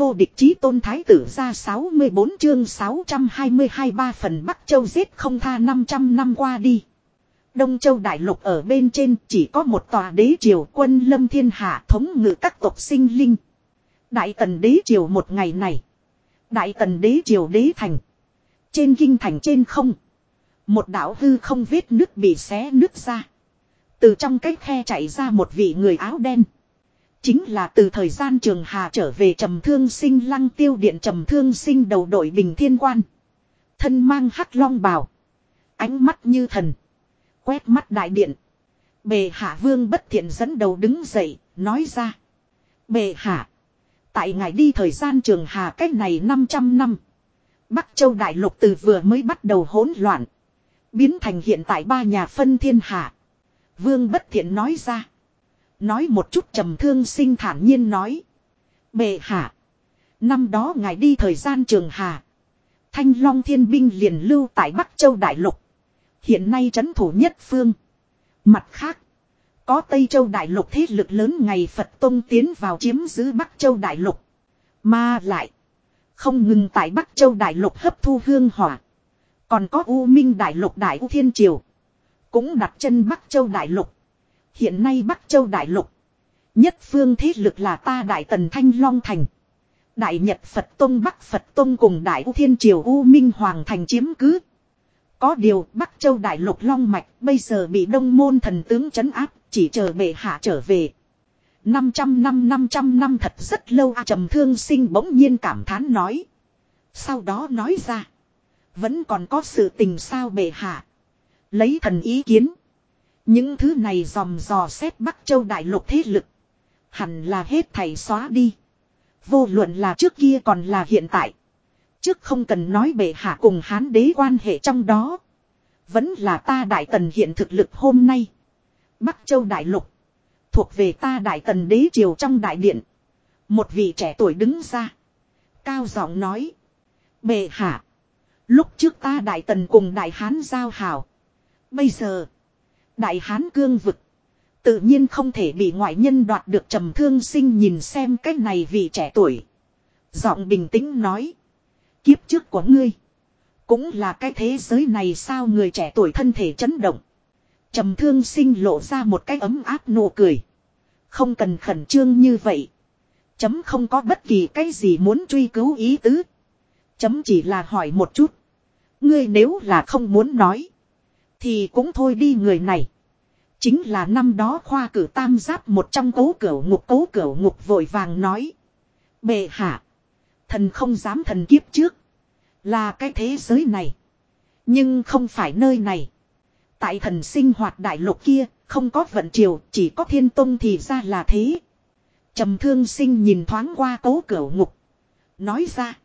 vô địch chí tôn thái tử ra 64 chương 622 ba phần Bắc Châu giết không tha 500 năm qua đi. Đông Châu Đại Lục ở bên trên chỉ có một tòa đế triều quân lâm thiên hạ thống ngự các tộc sinh linh. Đại tần đế triều một ngày này. Đại tần đế triều đế thành. Trên kinh thành trên không. Một đảo hư không vết nước bị xé nước ra. Từ trong cái khe chạy ra một vị người áo đen. Chính là từ thời gian trường hà trở về trầm thương sinh lăng tiêu điện trầm thương sinh đầu đội bình thiên quan. Thân mang hắc long bào. Ánh mắt như thần. Quét mắt đại điện. Bề hạ vương bất thiện dẫn đầu đứng dậy, nói ra. Bề hạ. Tại ngài đi thời gian trường hà cách này 500 năm. Bắc Châu Đại Lục từ vừa mới bắt đầu hỗn loạn. Biến thành hiện tại ba nhà phân thiên hạ. Vương bất thiện nói ra. Nói một chút trầm thương sinh thản nhiên nói. Bệ hạ. Năm đó ngài đi thời gian trường hà. Thanh Long Thiên Binh liền lưu tại Bắc Châu Đại Lục. Hiện nay trấn thủ nhất phương. Mặt khác. Có Tây Châu Đại Lục thế lực lớn ngày Phật Tông tiến vào chiếm giữ Bắc Châu Đại Lục. Mà lại. Không ngừng tại Bắc Châu Đại Lục hấp thu hương hỏa. Còn có U Minh Đại Lục Đại U Thiên Triều. Cũng đặt chân Bắc Châu Đại Lục. Hiện nay Bắc Châu Đại Lục. Nhất phương thế lực là ta Đại Tần Thanh Long Thành. Đại Nhật Phật Tông Bắc Phật Tông cùng Đại U Thiên Triều U Minh Hoàng Thành chiếm cứ. Có điều Bắc Châu Đại Lục Long Mạch bây giờ bị đông môn thần tướng chấn áp, chỉ chờ bệ hạ trở về. 500 năm 500 năm thật rất lâu a trầm thương sinh bỗng nhiên cảm thán nói. Sau đó nói ra. Vẫn còn có sự tình sao bệ hạ. Lấy thần ý kiến. Những thứ này dòm dò xét Bắc Châu Đại Lục thế lực. Hẳn là hết thầy xóa đi. Vô luận là trước kia còn là hiện tại. Trước không cần nói bệ hạ cùng hán đế quan hệ trong đó. Vẫn là ta đại tần hiện thực lực hôm nay. Bắc Châu Đại Lục. Thuộc về ta đại tần đế triều trong đại điện. Một vị trẻ tuổi đứng ra. Cao giọng nói. Bệ hạ. Lúc trước ta đại tần cùng đại hán giao hảo. Bây giờ. Đại hán cương vực. Tự nhiên không thể bị ngoại nhân đoạt được trầm thương sinh nhìn xem cái này vì trẻ tuổi. Giọng bình tĩnh nói. Kiếp trước của ngươi. Cũng là cái thế giới này sao người trẻ tuổi thân thể chấn động. Trầm thương sinh lộ ra một cái ấm áp nụ cười. Không cần khẩn trương như vậy. Chấm không có bất kỳ cái gì muốn truy cứu ý tứ. Chấm chỉ là hỏi một chút. Ngươi nếu là không muốn nói. Thì cũng thôi đi người này. Chính là năm đó khoa cử tam giáp một trong cố cửu ngục cố cửu ngục vội vàng nói. Bệ hạ. Thần không dám thần kiếp trước. Là cái thế giới này. Nhưng không phải nơi này. Tại thần sinh hoạt đại lục kia, không có vận triều, chỉ có thiên tông thì ra là thế. trầm thương sinh nhìn thoáng qua cố cửu ngục. Nói ra.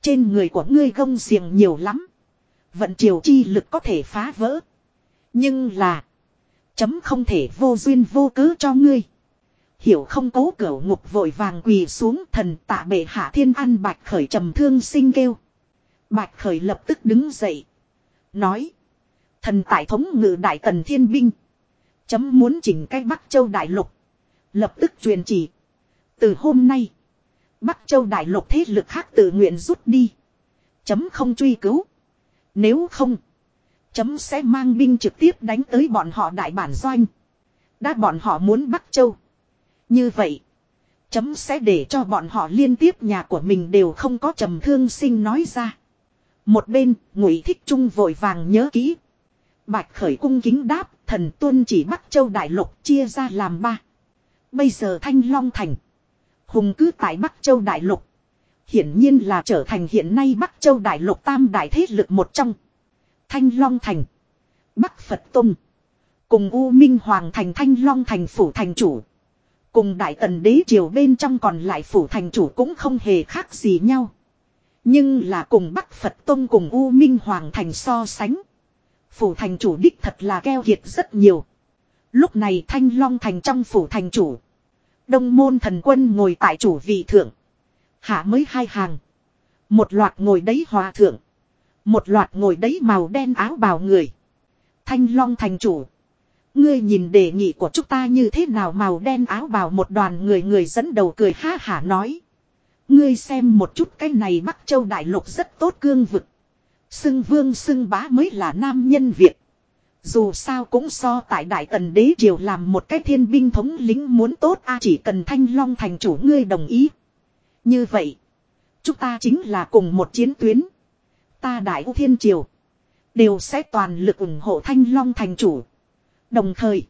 Trên người của ngươi gông xiềng nhiều lắm. Vận triều chi lực có thể phá vỡ. Nhưng là. Chấm không thể vô duyên vô cớ cho ngươi. Hiểu không cố cửu ngục vội vàng quỳ xuống thần tạ bệ hạ thiên an bạch khởi trầm thương sinh kêu. Bạch khởi lập tức đứng dậy. Nói. Thần tại thống ngự đại tần thiên binh. Chấm muốn chỉnh cách Bắc Châu Đại Lục. Lập tức truyền chỉ. Từ hôm nay. Bắc Châu Đại Lục thế lực khác tự nguyện rút đi. Chấm không truy cứu. Nếu không. Chấm sẽ mang binh trực tiếp đánh tới bọn họ đại bản doanh. Đã bọn họ muốn Bắc Châu. Như vậy. Chấm sẽ để cho bọn họ liên tiếp nhà của mình đều không có trầm thương sinh nói ra. Một bên, ngụy thích trung vội vàng nhớ kỹ. Bạch khởi cung kính đáp, thần tuân chỉ Bắc Châu Đại Lục chia ra làm ba. Bây giờ Thanh Long Thành. Hùng cứ tại Bắc Châu Đại Lục. Hiển nhiên là trở thành hiện nay Bắc Châu Đại Lục tam đại thế lực một trong. Thanh Long Thành. Bắc Phật Tông. Cùng U Minh Hoàng Thành, Thanh Long Thành Phủ Thành Chủ. Cùng Đại Tần Đế Triều bên trong còn lại Phủ Thành Chủ cũng không hề khác gì nhau. Nhưng là cùng Bắc Phật Tông cùng U Minh Hoàng Thành so sánh. Phủ Thành Chủ đích thật là keo kiệt rất nhiều. Lúc này Thanh Long Thành trong Phủ Thành Chủ. Đông môn thần quân ngồi tại chủ vị thượng. Hạ mới hai hàng. Một loạt ngồi đấy hòa thượng. Một loạt ngồi đấy màu đen áo bào người. Thanh Long thành chủ. Ngươi nhìn đề nghị của chúng ta như thế nào màu đen áo bào một đoàn người người dẫn đầu cười ha hả nói. Ngươi xem một chút cái này Bắc Châu Đại Lục rất tốt cương vực. Xưng vương xưng bá mới là nam nhân Việt. Dù sao cũng so tại Đại Tần Đế Triều làm một cái thiên binh thống lính muốn tốt, a chỉ cần Thanh Long thành chủ, ngươi đồng ý. Như vậy, chúng ta chính là cùng một chiến tuyến. Ta Đại U Thiên Triều đều sẽ toàn lực ủng hộ Thanh Long thành chủ. Đồng thời,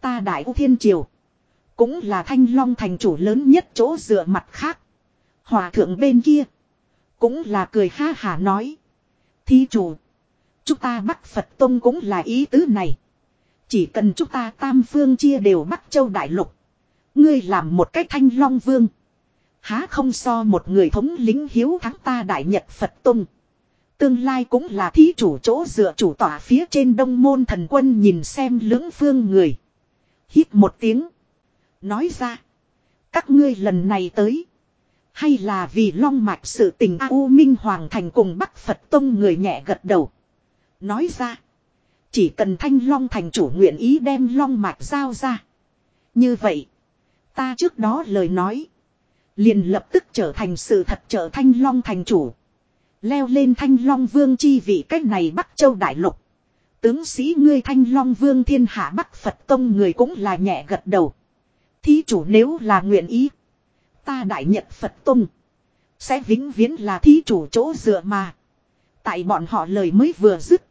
ta Đại U Thiên Triều cũng là Thanh Long thành chủ lớn nhất chỗ dựa mặt khác. Hòa thượng bên kia cũng là cười ha hả nói. Thí chủ, chúng ta Bắc Phật Tông cũng là ý tứ này. Chỉ cần chúng ta tam phương chia đều Bắc Châu Đại Lục. Ngươi làm một cách thanh long vương. Há không so một người thống lính hiếu thắng ta Đại Nhật Phật Tông. Tương lai cũng là thí chủ chỗ dựa chủ tỏa phía trên đông môn thần quân nhìn xem lưỡng phương người. Hít một tiếng. Nói ra. Các ngươi lần này tới. Hay là vì long mạch sự tình A U Minh Hoàng Thành cùng Bắc Phật Tông người nhẹ gật đầu. Nói ra. Chỉ cần thanh long thành chủ nguyện ý đem long mạch giao ra. Như vậy. Ta trước đó lời nói. Liền lập tức trở thành sự thật trở thanh long thành chủ. Leo lên thanh long vương chi vị cách này Bắc Châu Đại Lục. Tướng sĩ ngươi thanh long vương thiên hạ Bắc Phật Tông người cũng là nhẹ gật đầu. Thí chủ nếu là nguyện ý. Ta đại nhật Phật Tông. Sẽ vĩnh viễn là thí chủ chỗ dựa mà. Tại bọn họ lời mới vừa dứt.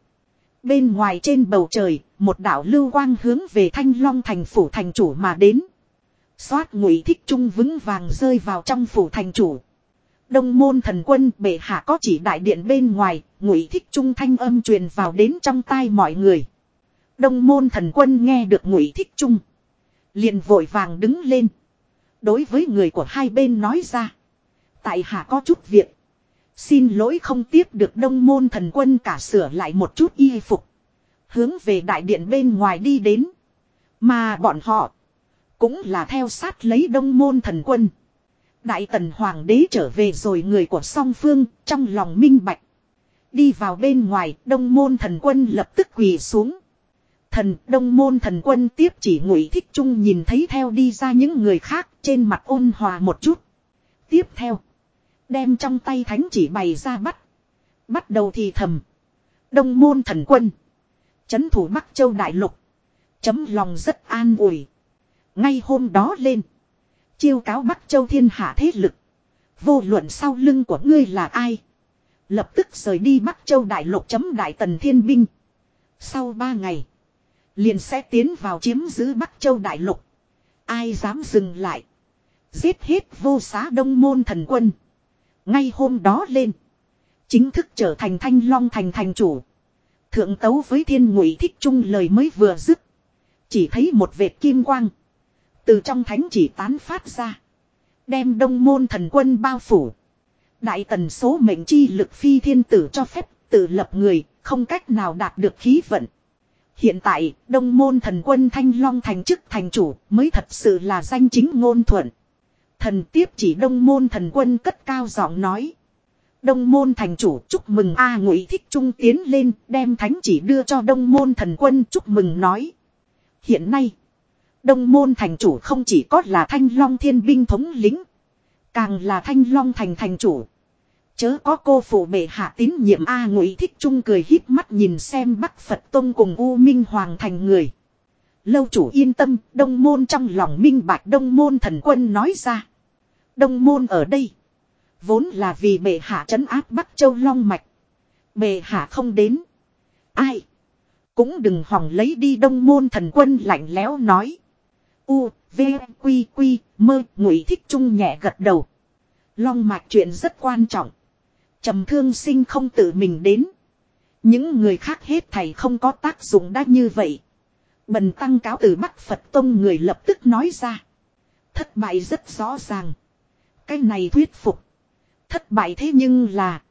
Bên ngoài trên bầu trời, một đảo lưu quang hướng về thanh long thành phủ thành chủ mà đến. Xoát ngụy thích trung vững vàng rơi vào trong phủ thành chủ. Đông môn thần quân bệ hạ có chỉ đại điện bên ngoài, ngụy thích trung thanh âm truyền vào đến trong tai mọi người. Đông môn thần quân nghe được ngụy thích trung. Liền vội vàng đứng lên. Đối với người của hai bên nói ra. Tại hạ có chút việc. Xin lỗi không tiếp được đông môn thần quân cả sửa lại một chút y phục. Hướng về đại điện bên ngoài đi đến. Mà bọn họ. Cũng là theo sát lấy đông môn thần quân. Đại tần hoàng đế trở về rồi người của song phương, trong lòng minh bạch. Đi vào bên ngoài, đông môn thần quân lập tức quỳ xuống. Thần, đông môn thần quân tiếp chỉ ngụy thích trung nhìn thấy theo đi ra những người khác, trên mặt ôn hòa một chút. Tiếp theo. Đem trong tay thánh chỉ bày ra bắt. Bắt đầu thì thầm. Đông môn thần quân. Chấn thủ Bắc Châu Đại Lục. Chấm lòng rất an ủi. Ngay hôm đó lên. Chiêu cáo Bắc Châu thiên hạ thế lực. Vô luận sau lưng của ngươi là ai. Lập tức rời đi Bắc Châu Đại Lục chấm Đại Tần Thiên Binh. Sau ba ngày. Liền sẽ tiến vào chiếm giữ Bắc Châu Đại Lục. Ai dám dừng lại. Giết hết vô xá đông môn thần quân. Ngay hôm đó lên. Chính thức trở thành thanh long thành thành chủ. Thượng tấu với thiên ngụy thích trung lời mới vừa dứt. Chỉ thấy một vệt kim quang. Từ trong thánh chỉ tán phát ra. Đem đông môn thần quân bao phủ. Đại tần số mệnh chi lực phi thiên tử cho phép tự lập người, không cách nào đạt được khí vận. Hiện tại, đông môn thần quân Thanh Long thành chức thành chủ mới thật sự là danh chính ngôn thuận. Thần tiếp chỉ đông môn thần quân cất cao giọng nói. Đông môn thành chủ chúc mừng A ngụy thích trung tiến lên đem thánh chỉ đưa cho đông môn thần quân chúc mừng nói. Hiện nay, đông môn thành chủ không chỉ có là thanh long thiên binh thống lính. Càng là thanh long thành thành chủ. Chớ có cô phụ bệ hạ tín nhiệm A ngụy thích trung cười híp mắt nhìn xem Bắc Phật Tông cùng U Minh Hoàng thành người. Lâu chủ yên tâm, đông môn trong lòng minh bạch đông môn thần quân nói ra. Đông môn ở đây. Vốn là vì bệ hạ trấn áp Bắc Châu Long Mạch. Bệ hạ không đến. Ai? Cũng đừng hòng lấy đi đông môn thần quân lạnh lẽo nói. U, V, Quy, Quy, mơ, ngụy thích trung nhẹ gật đầu. Long mạch chuyện rất quan trọng trầm thương sinh không tự mình đến. Những người khác hết thầy không có tác dụng đã như vậy. Bần tăng cáo từ Bắc Phật Tông người lập tức nói ra. Thất bại rất rõ ràng. Cái này thuyết phục. Thất bại thế nhưng là.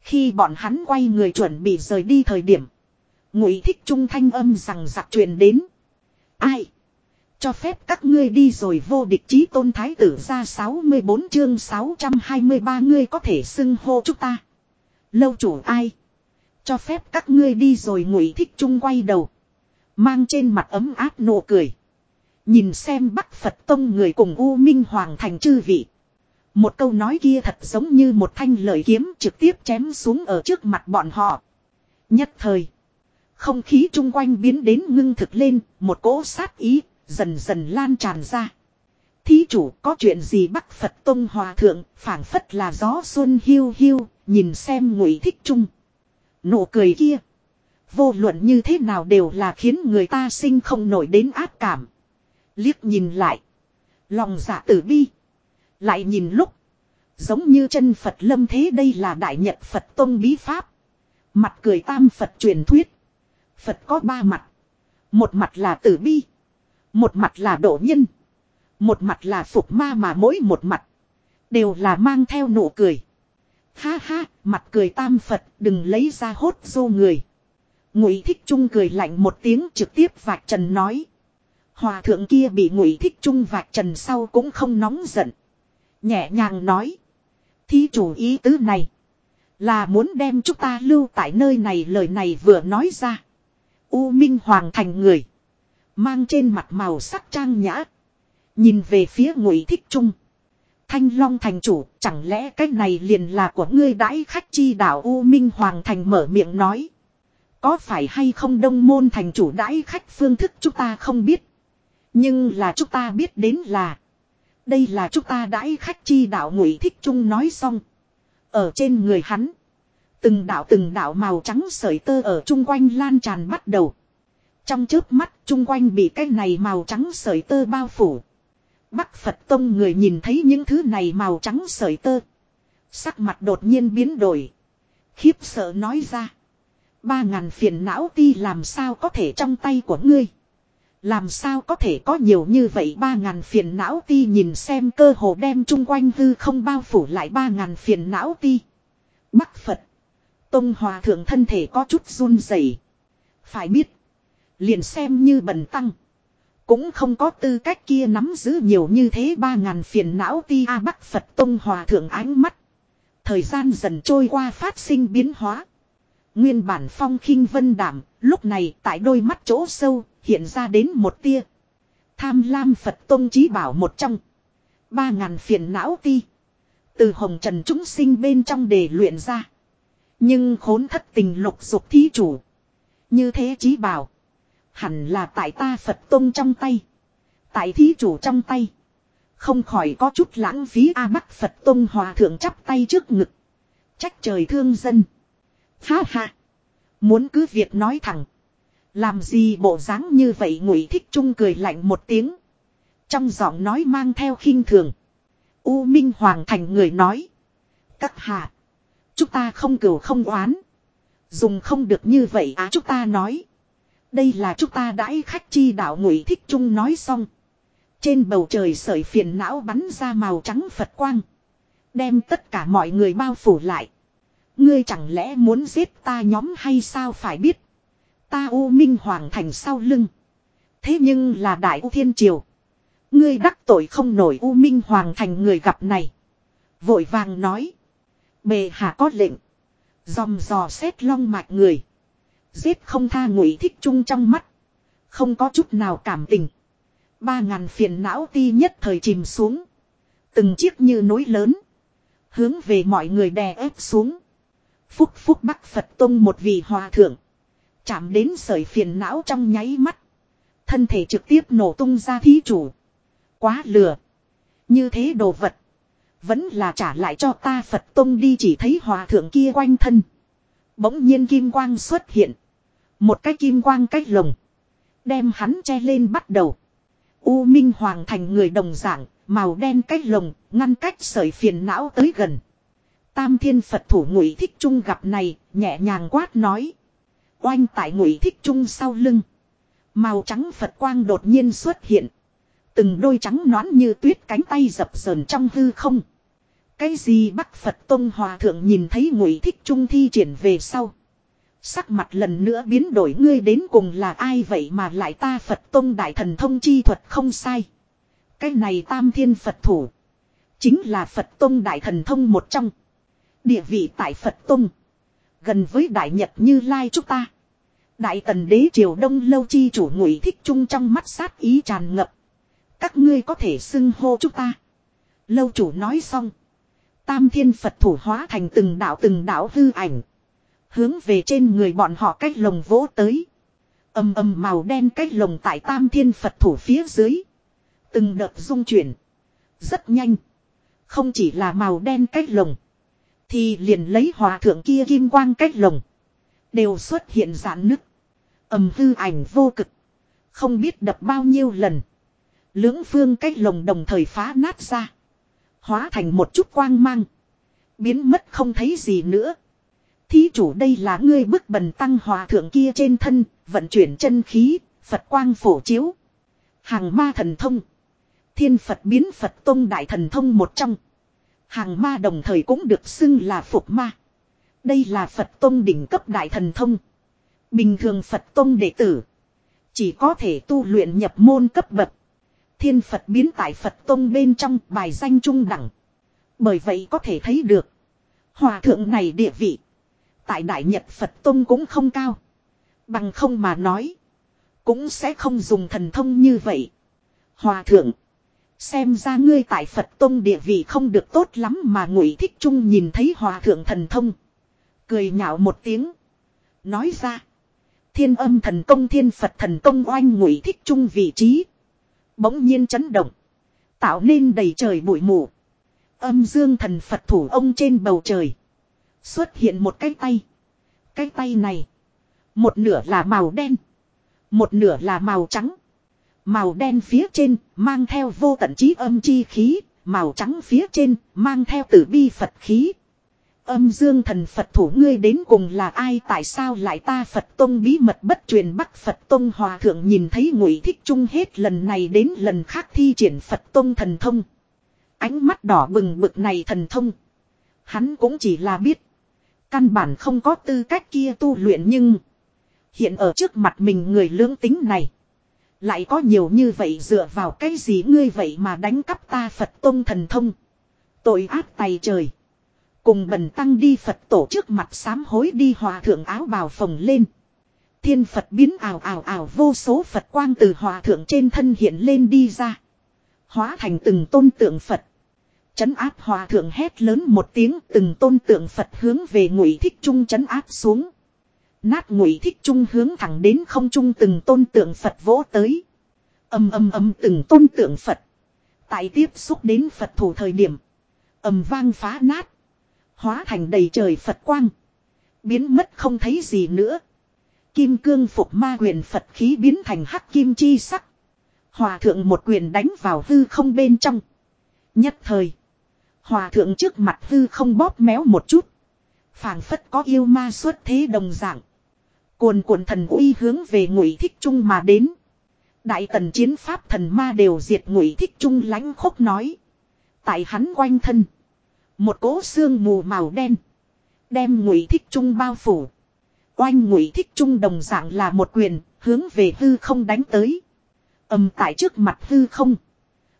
Khi bọn hắn quay người chuẩn bị rời đi thời điểm. Ngụy thích trung thanh âm rằng giặc truyền đến. Ai? Cho phép các ngươi đi rồi vô địch chí tôn thái tử ra 64 chương 623 ngươi có thể xưng hô chúng ta. Lâu chủ ai? Cho phép các ngươi đi rồi ngụy thích trung quay đầu. Mang trên mặt ấm áp nụ cười. Nhìn xem Bắc Phật Tông người cùng U Minh Hoàng thành chư vị. Một câu nói kia thật giống như một thanh lời kiếm trực tiếp chém xuống ở trước mặt bọn họ. Nhất thời. Không khí chung quanh biến đến ngưng thực lên, một cỗ sát ý, dần dần lan tràn ra. Thí chủ có chuyện gì bắc Phật Tông Hòa Thượng, phảng phất là gió xuân hiu hiu, nhìn xem ngụy thích trung Nụ cười kia. Vô luận như thế nào đều là khiến người ta sinh không nổi đến ác cảm. Liếc nhìn lại. Lòng dạ tử bi. Lại nhìn lúc. Giống như chân Phật lâm thế đây là đại nhật Phật Tông bí pháp. Mặt cười tam Phật truyền thuyết. Phật có ba mặt. Một mặt là tử bi. Một mặt là độ nhân. Một mặt là phục ma mà mỗi một mặt. Đều là mang theo nụ cười. Ha ha, mặt cười tam Phật đừng lấy ra hốt dô người. Ngụy thích trung cười lạnh một tiếng trực tiếp vạch trần nói. Hòa thượng kia bị ngụy thích trung vạch trần sau cũng không nóng giận. Nhẹ nhàng nói. Thí chủ ý tứ này. Là muốn đem chúng ta lưu tại nơi này lời này vừa nói ra. U Minh Hoàng thành người. Mang trên mặt màu sắc trang nhã. Nhìn về phía ngụy thích trung. Thanh Long thành chủ, chẳng lẽ cái này liền là của ngươi đãi khách chi đạo U Minh Hoàng thành mở miệng nói. Có phải hay không đông môn thành chủ đãi khách phương thức chúng ta không biết. Nhưng là chúng ta biết đến là. Đây là chúng ta đãi khách chi đạo ngụy thích trung nói xong. Ở trên người hắn. Từng đạo từng đạo màu trắng sợi tơ ở chung quanh lan tràn bắt đầu. Trong trước mắt, chung quanh bị cái này màu trắng sợi tơ bao phủ. Bắc Phật Tông người nhìn thấy những thứ này màu trắng sợi tơ. Sắc mặt đột nhiên biến đổi. Khiếp sợ nói ra. Ba ngàn phiền não ti làm sao có thể trong tay của ngươi. Làm sao có thể có nhiều như vậy ba ngàn phiền não ti nhìn xem cơ hồ đem chung quanh hư không bao phủ lại ba ngàn phiền não ti. Bắc Phật. Tông Hòa Thượng thân thể có chút run rẩy. Phải biết. Liền xem như bần tăng. Cũng không có tư cách kia nắm giữ nhiều như thế ba ngàn phiền não ti a Bắc Phật Tông Hòa Thượng ánh mắt. Thời gian dần trôi qua phát sinh biến hóa. Nguyên bản phong khinh vân đảm, lúc này tại đôi mắt chỗ sâu, hiện ra đến một tia. Tham lam Phật Tông Chí Bảo một trong. Ba ngàn phiền não ti. Từ hồng trần chúng sinh bên trong đề luyện ra. Nhưng khốn thất tình lục dục thí chủ. Như thế Chí Bảo. Hẳn là tại ta Phật Tông trong tay. Tại thí chủ trong tay. Không khỏi có chút lãng phí A Bắc Phật Tông Hòa Thượng chắp tay trước ngực. Trách trời thương dân. Ha ha. Muốn cứ việc nói thẳng. Làm gì bộ dáng như vậy ngụy thích trung cười lạnh một tiếng. Trong giọng nói mang theo khinh thường. U Minh Hoàng thành người nói. Các hạ. Chúng ta không cửu không oán. Dùng không được như vậy á à, chúng ta nói. Đây là chúng ta đãi khách chi đạo ngụy thích trung nói xong. Trên bầu trời sợi phiền não bắn ra màu trắng Phật quang. Đem tất cả mọi người bao phủ lại. Ngươi chẳng lẽ muốn giết ta nhóm hay sao phải biết. Ta U Minh Hoàng thành sau lưng. Thế nhưng là Đại U Thiên Triều. Ngươi đắc tội không nổi U Minh Hoàng thành người gặp này. Vội vàng nói. Bề hạ có lệnh. Dòng dò xét long mạch người. Giết không tha ngụy thích trung trong mắt. Không có chút nào cảm tình. Ba ngàn phiền não ti nhất thời chìm xuống. Từng chiếc như núi lớn. Hướng về mọi người đè ép xuống. Phúc phúc bắc Phật Tông một vị hòa thượng. Chạm đến sợi phiền não trong nháy mắt. Thân thể trực tiếp nổ tung ra thí chủ. Quá lừa. Như thế đồ vật. Vẫn là trả lại cho ta Phật Tông đi chỉ thấy hòa thượng kia quanh thân. Bỗng nhiên kim quang xuất hiện. Một cái kim quang cách lồng. Đem hắn che lên bắt đầu. U Minh Hoàng thành người đồng dạng, màu đen cách lồng, ngăn cách sợi phiền não tới gần. Tam thiên Phật thủ ngụy thích trung gặp này, nhẹ nhàng quát nói. Oanh tại ngụy thích trung sau lưng. Màu trắng Phật quang đột nhiên xuất hiện. Từng đôi trắng nõn như tuyết cánh tay dập dờn trong hư không. Cái gì Bắc Phật Tông Hòa Thượng nhìn thấy ngụy thích trung thi triển về sau. Sắc mặt lần nữa biến đổi, ngươi đến cùng là ai vậy mà lại ta Phật Tông Đại Thần Thông Chi Thuật không sai. Cái này tam thiên Phật thủ. Chính là Phật Tông Đại Thần Thông một trong. Địa vị tại Phật Tông. Gần với Đại Nhật Như Lai chúng ta. Đại Tần Đế Triều Đông Lâu Chi chủ ngụy thích trung trong mắt sát ý tràn ngập. Các ngươi có thể xưng hô chúng ta. Lâu chủ nói xong. Tam thiên Phật thủ hóa thành từng đạo từng đạo hư ảnh. Hướng về trên người bọn họ cách lồng vỗ tới. Âm âm màu đen cách lồng tại tam thiên Phật thủ phía dưới. Từng đợt rung chuyển. Rất nhanh. Không chỉ là màu đen cách lồng. Thì liền lấy hòa thượng kia kim quang cách lồng. Đều xuất hiện giãn nứt. âm hư ảnh vô cực. Không biết đập bao nhiêu lần. Lưỡng phương cách lồng đồng thời phá nát ra. Hóa thành một chút quang mang. Biến mất không thấy gì nữa. Thí chủ đây là ngươi bức bần tăng hòa thượng kia trên thân, vận chuyển chân khí, Phật quang phổ chiếu. Hàng ma thần thông. Thiên Phật biến Phật Tông Đại Thần Thông một trong. Hàng ma đồng thời cũng được xưng là Phục Ma. Đây là Phật Tông đỉnh cấp Đại Thần Thông. Bình thường Phật Tông đệ tử. Chỉ có thể tu luyện nhập môn cấp bậc. Thiên Phật biến tại Phật Tông bên trong bài danh trung đẳng. Bởi vậy có thể thấy được. Hòa thượng này địa vị. Tại Đại Nhật Phật Tông cũng không cao. Bằng không mà nói. Cũng sẽ không dùng thần thông như vậy. Hòa thượng. Xem ra ngươi tại Phật Tông địa vị không được tốt lắm mà ngụy thích trung nhìn thấy hòa thượng thần thông. Cười nhạo một tiếng. Nói ra. Thiên âm thần công thiên Phật thần công oanh ngụy thích trung vị trí. Bỗng nhiên chấn động. Tạo nên đầy trời bụi mù. Âm dương thần Phật thủ ông trên bầu trời. Xuất hiện một cái tay. Cái tay này. Một nửa là màu đen. Một nửa là màu trắng. Màu đen phía trên mang theo vô tận trí âm chi khí. Màu trắng phía trên mang theo tử bi Phật khí. Âm dương thần Phật thủ ngươi đến cùng là ai, tại sao lại ta Phật Tông bí mật bất truyền Bắc Phật Tông Hòa Thượng nhìn thấy ngụy thích trung hết lần này đến lần khác thi triển Phật Tông thần thông. Ánh mắt đỏ bừng bực này thần thông. Hắn cũng chỉ là biết. Căn bản không có tư cách kia tu luyện nhưng. Hiện ở trước mặt mình người lưỡng tính này. Lại có nhiều như vậy dựa vào cái gì ngươi vậy mà đánh cắp ta Phật tôn thần thông. Tội ác tay trời. Cùng bần tăng đi Phật tổ trước mặt sám hối đi hòa thượng áo bào phồng lên. Thiên Phật biến ảo ảo ảo vô số Phật quang từ hòa thượng trên thân hiện lên đi ra. Hóa thành từng tôn tượng Phật. Chấn áp hòa thượng hét lớn một tiếng, từng tôn tượng Phật hướng về ngụy thích trung chấn áp xuống. Nát ngụy thích trung hướng thẳng đến không trung từng tôn tượng Phật vỗ tới. Âm âm âm từng tôn tượng Phật. Tại tiếp xúc đến Phật thủ thời điểm. ầm vang phá nát. Hóa thành đầy trời Phật quang. Biến mất không thấy gì nữa. Kim cương phục ma quyền Phật khí biến thành hắc kim chi sắc. Hòa thượng một quyền đánh vào hư không bên trong. Nhất thời. Hòa thượng trước mặt hư không bóp méo một chút. phảng phất có yêu ma xuất thế đồng dạng. Cuồn cuộn thần uy hướng về ngụy thích trung mà đến. Đại tần chiến pháp thần ma đều diệt ngụy thích trung lãnh khốc nói. Tại hắn quanh thân. Một cỗ xương mù màu đen. Đem ngụy thích trung bao phủ. Oanh ngụy thích trung đồng dạng là một quyền, hướng về hư không đánh tới. ầm tại trước mặt hư không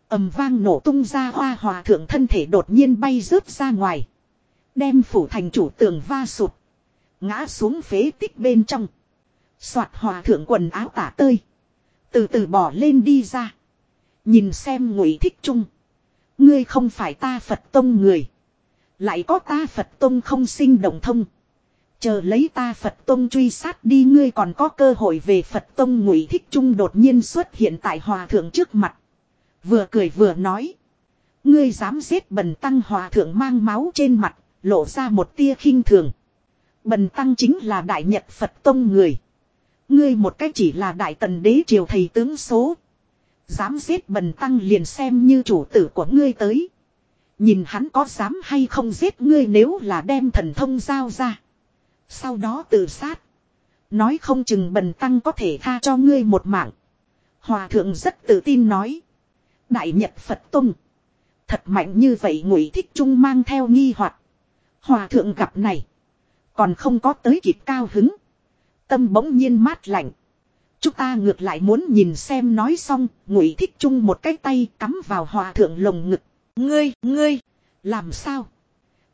ầm vang nổ tung ra hoa hòa thượng thân thể đột nhiên bay rớt ra ngoài. Đem phủ thành chủ tường va sụt. Ngã xuống phế tích bên trong. Soạt hòa thượng quần áo tả tơi. Từ từ bỏ lên đi ra. Nhìn xem ngụy thích trung. Ngươi không phải ta Phật tông người. Lại có ta Phật Tông không sinh động thông. Chờ lấy ta Phật Tông truy sát đi, ngươi còn có cơ hội về Phật Tông ngụy thích trung đột nhiên xuất hiện tại hòa thượng trước mặt. Vừa cười vừa nói. Ngươi dám giết bần tăng hòa thượng mang máu trên mặt, lộ ra một tia khinh thường. Bần tăng chính là đại nhật Phật Tông người. Ngươi một cách chỉ là đại tần đế triều thầy tướng số. Dám giết bần tăng liền xem như chủ tử của ngươi tới. Nhìn hắn có dám hay không giết ngươi nếu là đem thần thông giao ra. Sau đó tự sát. Nói không chừng bần tăng có thể tha cho ngươi một mạng. Hòa thượng rất tự tin nói. Đại Nhật Phật Tông. Thật mạnh như vậy ngụy thích trung mang theo nghi hoặc Hòa thượng gặp này. Còn không có tới kịp cao hứng. Tâm bỗng nhiên mát lạnh. Chúng ta ngược lại muốn nhìn xem nói xong, ngụy thích trung một cái tay cắm vào hòa thượng lồng ngực. Ngươi, ngươi, làm sao?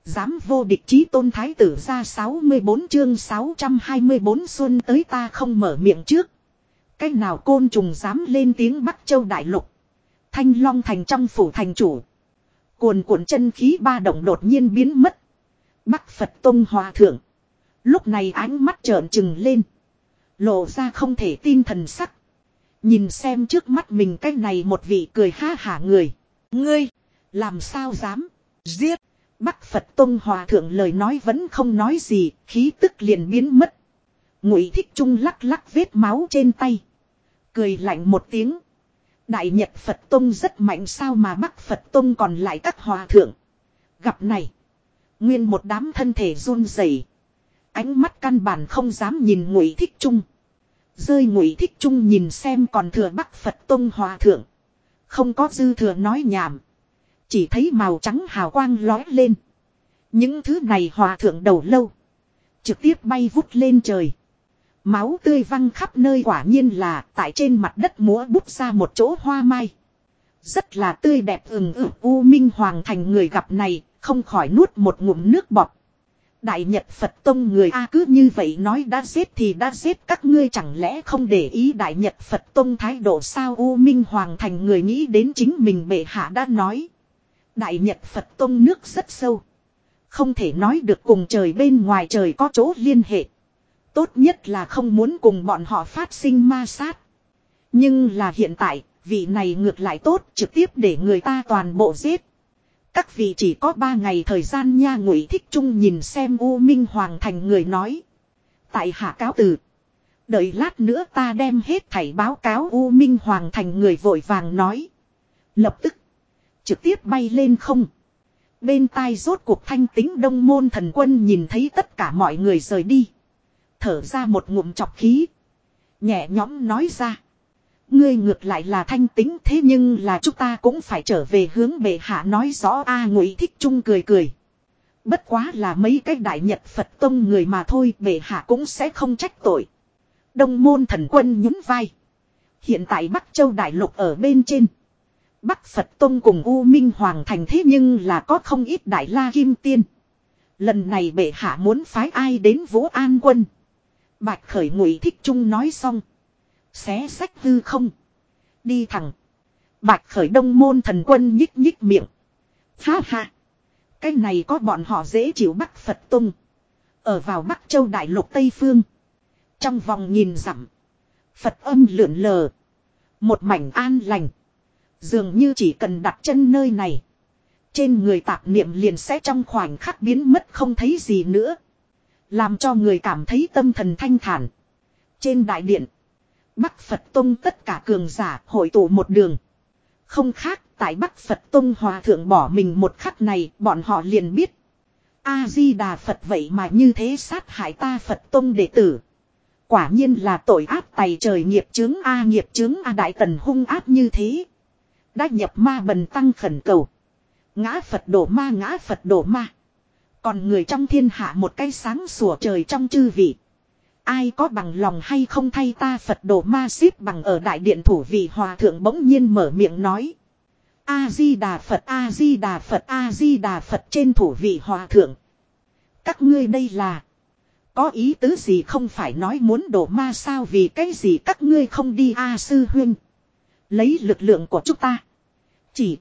Dám vô địch chí tôn thái tử ra 64 chương 624 xuân tới ta không mở miệng trước. Cách nào côn trùng dám lên tiếng Bắc Châu Đại Lục. Thanh Long thành trong phủ thành chủ. Cuồn cuộn chân khí ba động đột nhiên biến mất. Bắc Phật Tông Hòa Thượng. Lúc này ánh mắt trợn trừng lên. Lộ ra không thể tin thần sắc. Nhìn xem trước mắt mình cái này một vị cười ha hả người. Ngươi, làm sao dám, giết. Bắc Phật Tông Hòa Thượng lời nói vẫn không nói gì, khí tức liền biến mất. Ngụy Thích Trung lắc lắc vết máu trên tay. Cười lạnh một tiếng. Đại Nhật Phật Tông rất mạnh sao mà Bắc Phật Tông còn lại các hòa thượng. Gặp này. Nguyên một đám thân thể run rẩy, Ánh mắt căn bản không dám nhìn Ngụy Thích Trung. Rơi Ngụy Thích Trung nhìn xem còn thừa Bắc Phật Tông hòa thượng. Không có dư thừa nói nhảm. Chỉ thấy màu trắng hào quang lói lên. Những thứ này hòa thượng đầu lâu. Trực tiếp bay vút lên trời. Máu tươi văng khắp nơi quả nhiên là tại trên mặt đất múa bút ra một chỗ hoa mai. Rất là tươi đẹp ừng ử U Minh Hoàng thành người gặp này, không khỏi nuốt một ngụm nước bọt. Đại Nhật Phật Tông người A cứ như vậy nói đã giết thì đã giết các ngươi chẳng lẽ không để ý Đại Nhật Phật Tông thái độ sao U Minh Hoàng thành người nghĩ đến chính mình bệ hạ đã nói. Đại Nhật Phật Tông nước rất sâu. Không thể nói được cùng trời bên ngoài trời có chỗ liên hệ. Tốt nhất là không muốn cùng bọn họ phát sinh ma sát. Nhưng là hiện tại, vị này ngược lại tốt trực tiếp để người ta toàn bộ giết. Các vị chỉ có ba ngày thời gian nha ngụy thích trung nhìn xem U Minh Hoàng thành người nói. Tại hạ cáo từ. Đợi lát nữa ta đem hết thảy báo cáo U Minh Hoàng thành người vội vàng nói. Lập tức. Trực tiếp bay lên không. Bên tai rốt cuộc thanh tính đông môn thần quân nhìn thấy tất cả mọi người rời đi. Thở ra một ngụm chọc khí. Nhẹ nhõm nói ra. Ngươi ngược lại là thanh tính thế nhưng là chúng ta cũng phải trở về hướng bệ hạ nói rõ a à, ngụy thích trung cười cười. Bất quá là mấy cái đại nhật Phật tông người mà thôi, bệ hạ cũng sẽ không trách tội. Đông môn thần quân nhún vai. Hiện tại Bắc Châu Đại Lục ở bên trên. Bắc Phật Tông cùng U Minh Hoàng thành thế nhưng là có không ít Đại La Kim Tiên. Lần này bệ hạ muốn phái ai đến Vũ An Quân. Bạch Khởi Ngụy Thích Trung nói xong. Xé sách hư không. Đi thẳng. Bạch Khởi Đông Môn thần quân nhích nhích miệng. Ha ha. Cái này có bọn họ dễ chịu Bắc Phật Tông. Ở vào Bắc Châu Đại Lục Tây Phương. Trong vòng nhìn dặm. Phật âm lượn lờ. Một mảnh an lành. Dường như chỉ cần đặt chân nơi này. Trên người tạp niệm liền sẽ trong khoảnh khắc biến mất không thấy gì nữa. Làm cho người cảm thấy tâm thần thanh thản. Trên đại điện. Bắc Phật Tông tất cả cường giả hội tụ một đường. Không khác, tại Bắc Phật Tông Hòa Thượng bỏ mình một khắc này, bọn họ liền biết. A-di-đà Phật vậy mà như thế sát hại ta Phật Tông đệ tử. Quả nhiên là tội ác tày trời nghiệp chứng A nghiệp chứng A Đại Tần hung ác như thế. Đã nhập ma bần tăng khẩn cầu. Ngã Phật đổ ma ngã Phật đổ ma. Còn người trong thiên hạ một cái sáng sủa trời trong chư vị. Ai có bằng lòng hay không thay ta Phật đổ ma xếp bằng ở đại điện thủ vị hòa thượng bỗng nhiên mở miệng nói. A-di-đà Phật A-di-đà Phật A-di-đà Phật trên thủ vị hòa thượng. Các ngươi đây là. Có ý tứ gì không phải nói muốn đổ ma sao vì cái gì các ngươi không đi A sư huynh. Lấy lực lượng của chúng ta. Chỉ.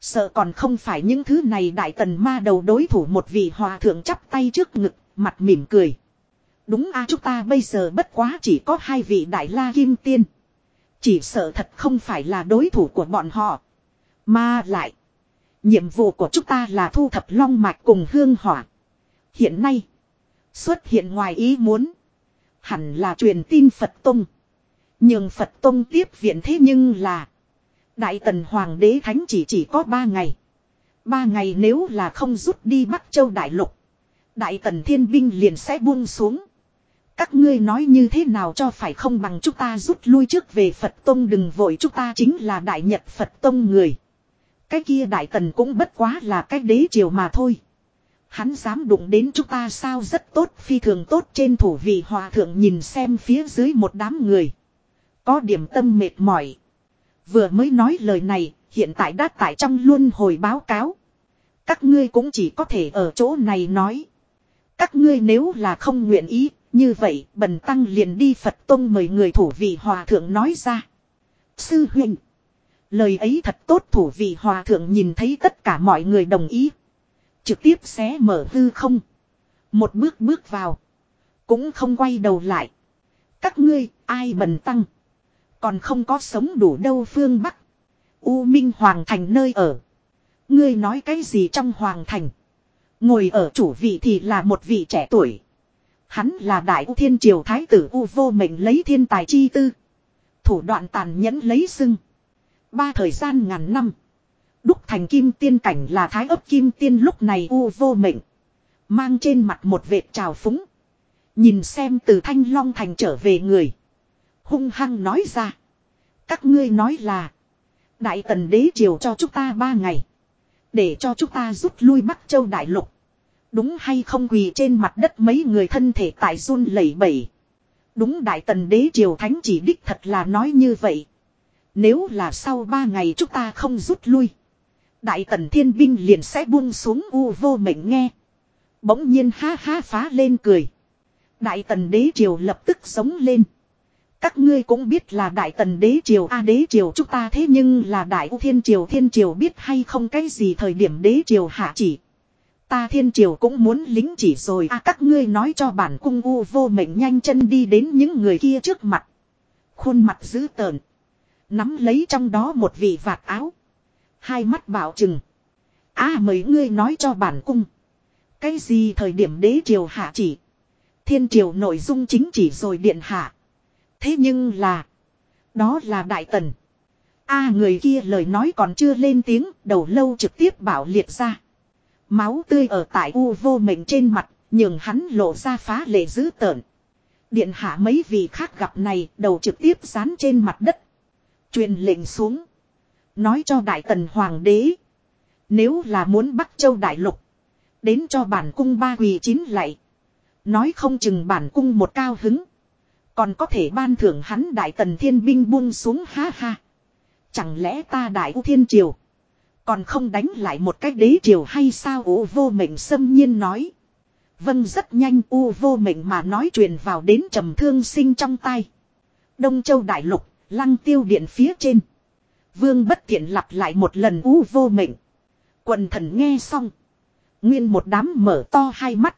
Sợ còn không phải những thứ này đại tần ma đầu đối thủ một vị hòa thượng chắp tay trước ngực, mặt mỉm cười. Đúng a chúng ta bây giờ bất quá chỉ có hai vị đại la kim tiên. Chỉ sợ thật không phải là đối thủ của bọn họ. Mà lại. Nhiệm vụ của chúng ta là thu thập long mạch cùng hương hỏa. Hiện nay. Xuất hiện ngoài ý muốn. Hẳn là truyền tin Phật Tông. Nhưng Phật Tông tiếp viện thế nhưng là. Đại tần Hoàng đế Thánh chỉ chỉ có ba ngày. Ba ngày nếu là không rút đi Bắc Châu Đại Lục. Đại tần thiên binh liền sẽ buông xuống. Các ngươi nói như thế nào cho phải không bằng chúng ta rút lui trước về Phật Tông đừng vội, chúng ta chính là Đại Nhật Phật Tông người. Cái kia Đại Tần cũng bất quá là cái đế triều mà thôi. Hắn dám đụng đến chúng ta sao rất tốt, phi thường tốt trên thủ vị hòa thượng nhìn xem phía dưới một đám người. Có điểm tâm mệt mỏi. Vừa mới nói lời này, hiện tại đã tại trong luôn hồi báo cáo. Các ngươi cũng chỉ có thể ở chỗ này nói. Các ngươi nếu là không nguyện ý, như vậy bần tăng liền đi Phật Tông mời người thủ vị hòa thượng nói ra. Sư huynh, Lời ấy thật tốt thủ vị hòa thượng nhìn thấy tất cả mọi người đồng ý. Trực tiếp xé mở hư không. Một bước bước vào. Cũng không quay đầu lại. Các ngươi, ai bần tăng. Còn không có sống đủ đâu phương Bắc. U Minh Hoàng Thành nơi ở. Ngươi nói cái gì trong Hoàng Thành. Ngồi ở chủ vị thì là một vị trẻ tuổi. Hắn là đại U Thiên Triều Thái tử U vô mệnh lấy thiên tài chi tư. Thủ đoạn tàn nhẫn lấy sưng Ba thời gian ngàn năm. Đúc thành kim tiên cảnh là thái ấp kim tiên lúc này U vô mệnh. Mang trên mặt một vệt trào phúng. Nhìn xem từ Thanh Long Thành trở về người. Hung hăng nói ra. Các ngươi nói là. Đại tần đế triều cho chúng ta ba ngày. Để cho chúng ta rút lui Bắc Châu Đại Lục. Đúng hay không quỳ trên mặt đất mấy người thân thể tại run lẩy bẩy. Đúng Đại tần đế triều thánh chỉ đích thật là nói như vậy. Nếu là sau ba ngày chúng ta không rút lui. Đại tần thiên binh liền sẽ buông xuống u vô mệnh nghe. Bỗng nhiên ha ha phá lên cười. Đại tần đế triều lập tức sống lên. Các ngươi cũng biết là đại tần đế triều a đế triều chúng ta thế nhưng là đại u thiên triều thiên triều biết hay không cái gì thời điểm đế triều hạ chỉ. Ta thiên triều cũng muốn lính chỉ rồi a, các ngươi nói cho bản cung u vô mệnh nhanh chân đi đến những người kia trước mặt. Khuôn mặt dữ tợn. Nắm lấy trong đó một vị vạt áo. Hai mắt bảo chừng. a mấy ngươi nói cho bản cung. Cái gì thời điểm đế triều hạ chỉ. Thiên triều nội dung chính chỉ rồi điện hạ. Thế nhưng là. Đó là đại tần. a người kia lời nói còn chưa lên tiếng. Đầu lâu trực tiếp bảo liệt ra. Máu tươi ở tại u vô mệnh trên mặt. Nhưng hắn lộ ra phá lệ dữ tợn. Điện hạ mấy vị khác gặp này. Đầu trực tiếp dán trên mặt đất. Truyền lệnh xuống. Nói cho đại tần hoàng đế. Nếu là muốn bắt châu đại lục. Đến cho bản cung ba quỳ chín lạy. Nói không chừng bản cung một cao hứng. Còn có thể ban thưởng hắn đại tần thiên binh buông xuống ha ha. Chẳng lẽ ta đại u thiên triều. Còn không đánh lại một cách đế triều hay sao u vô mệnh xâm nhiên nói. Vâng rất nhanh u vô mệnh mà nói truyền vào đến trầm thương sinh trong tay. Đông châu đại lục, lăng tiêu điện phía trên. Vương bất thiện lặp lại một lần u vô mệnh. Quần thần nghe xong. Nguyên một đám mở to hai mắt.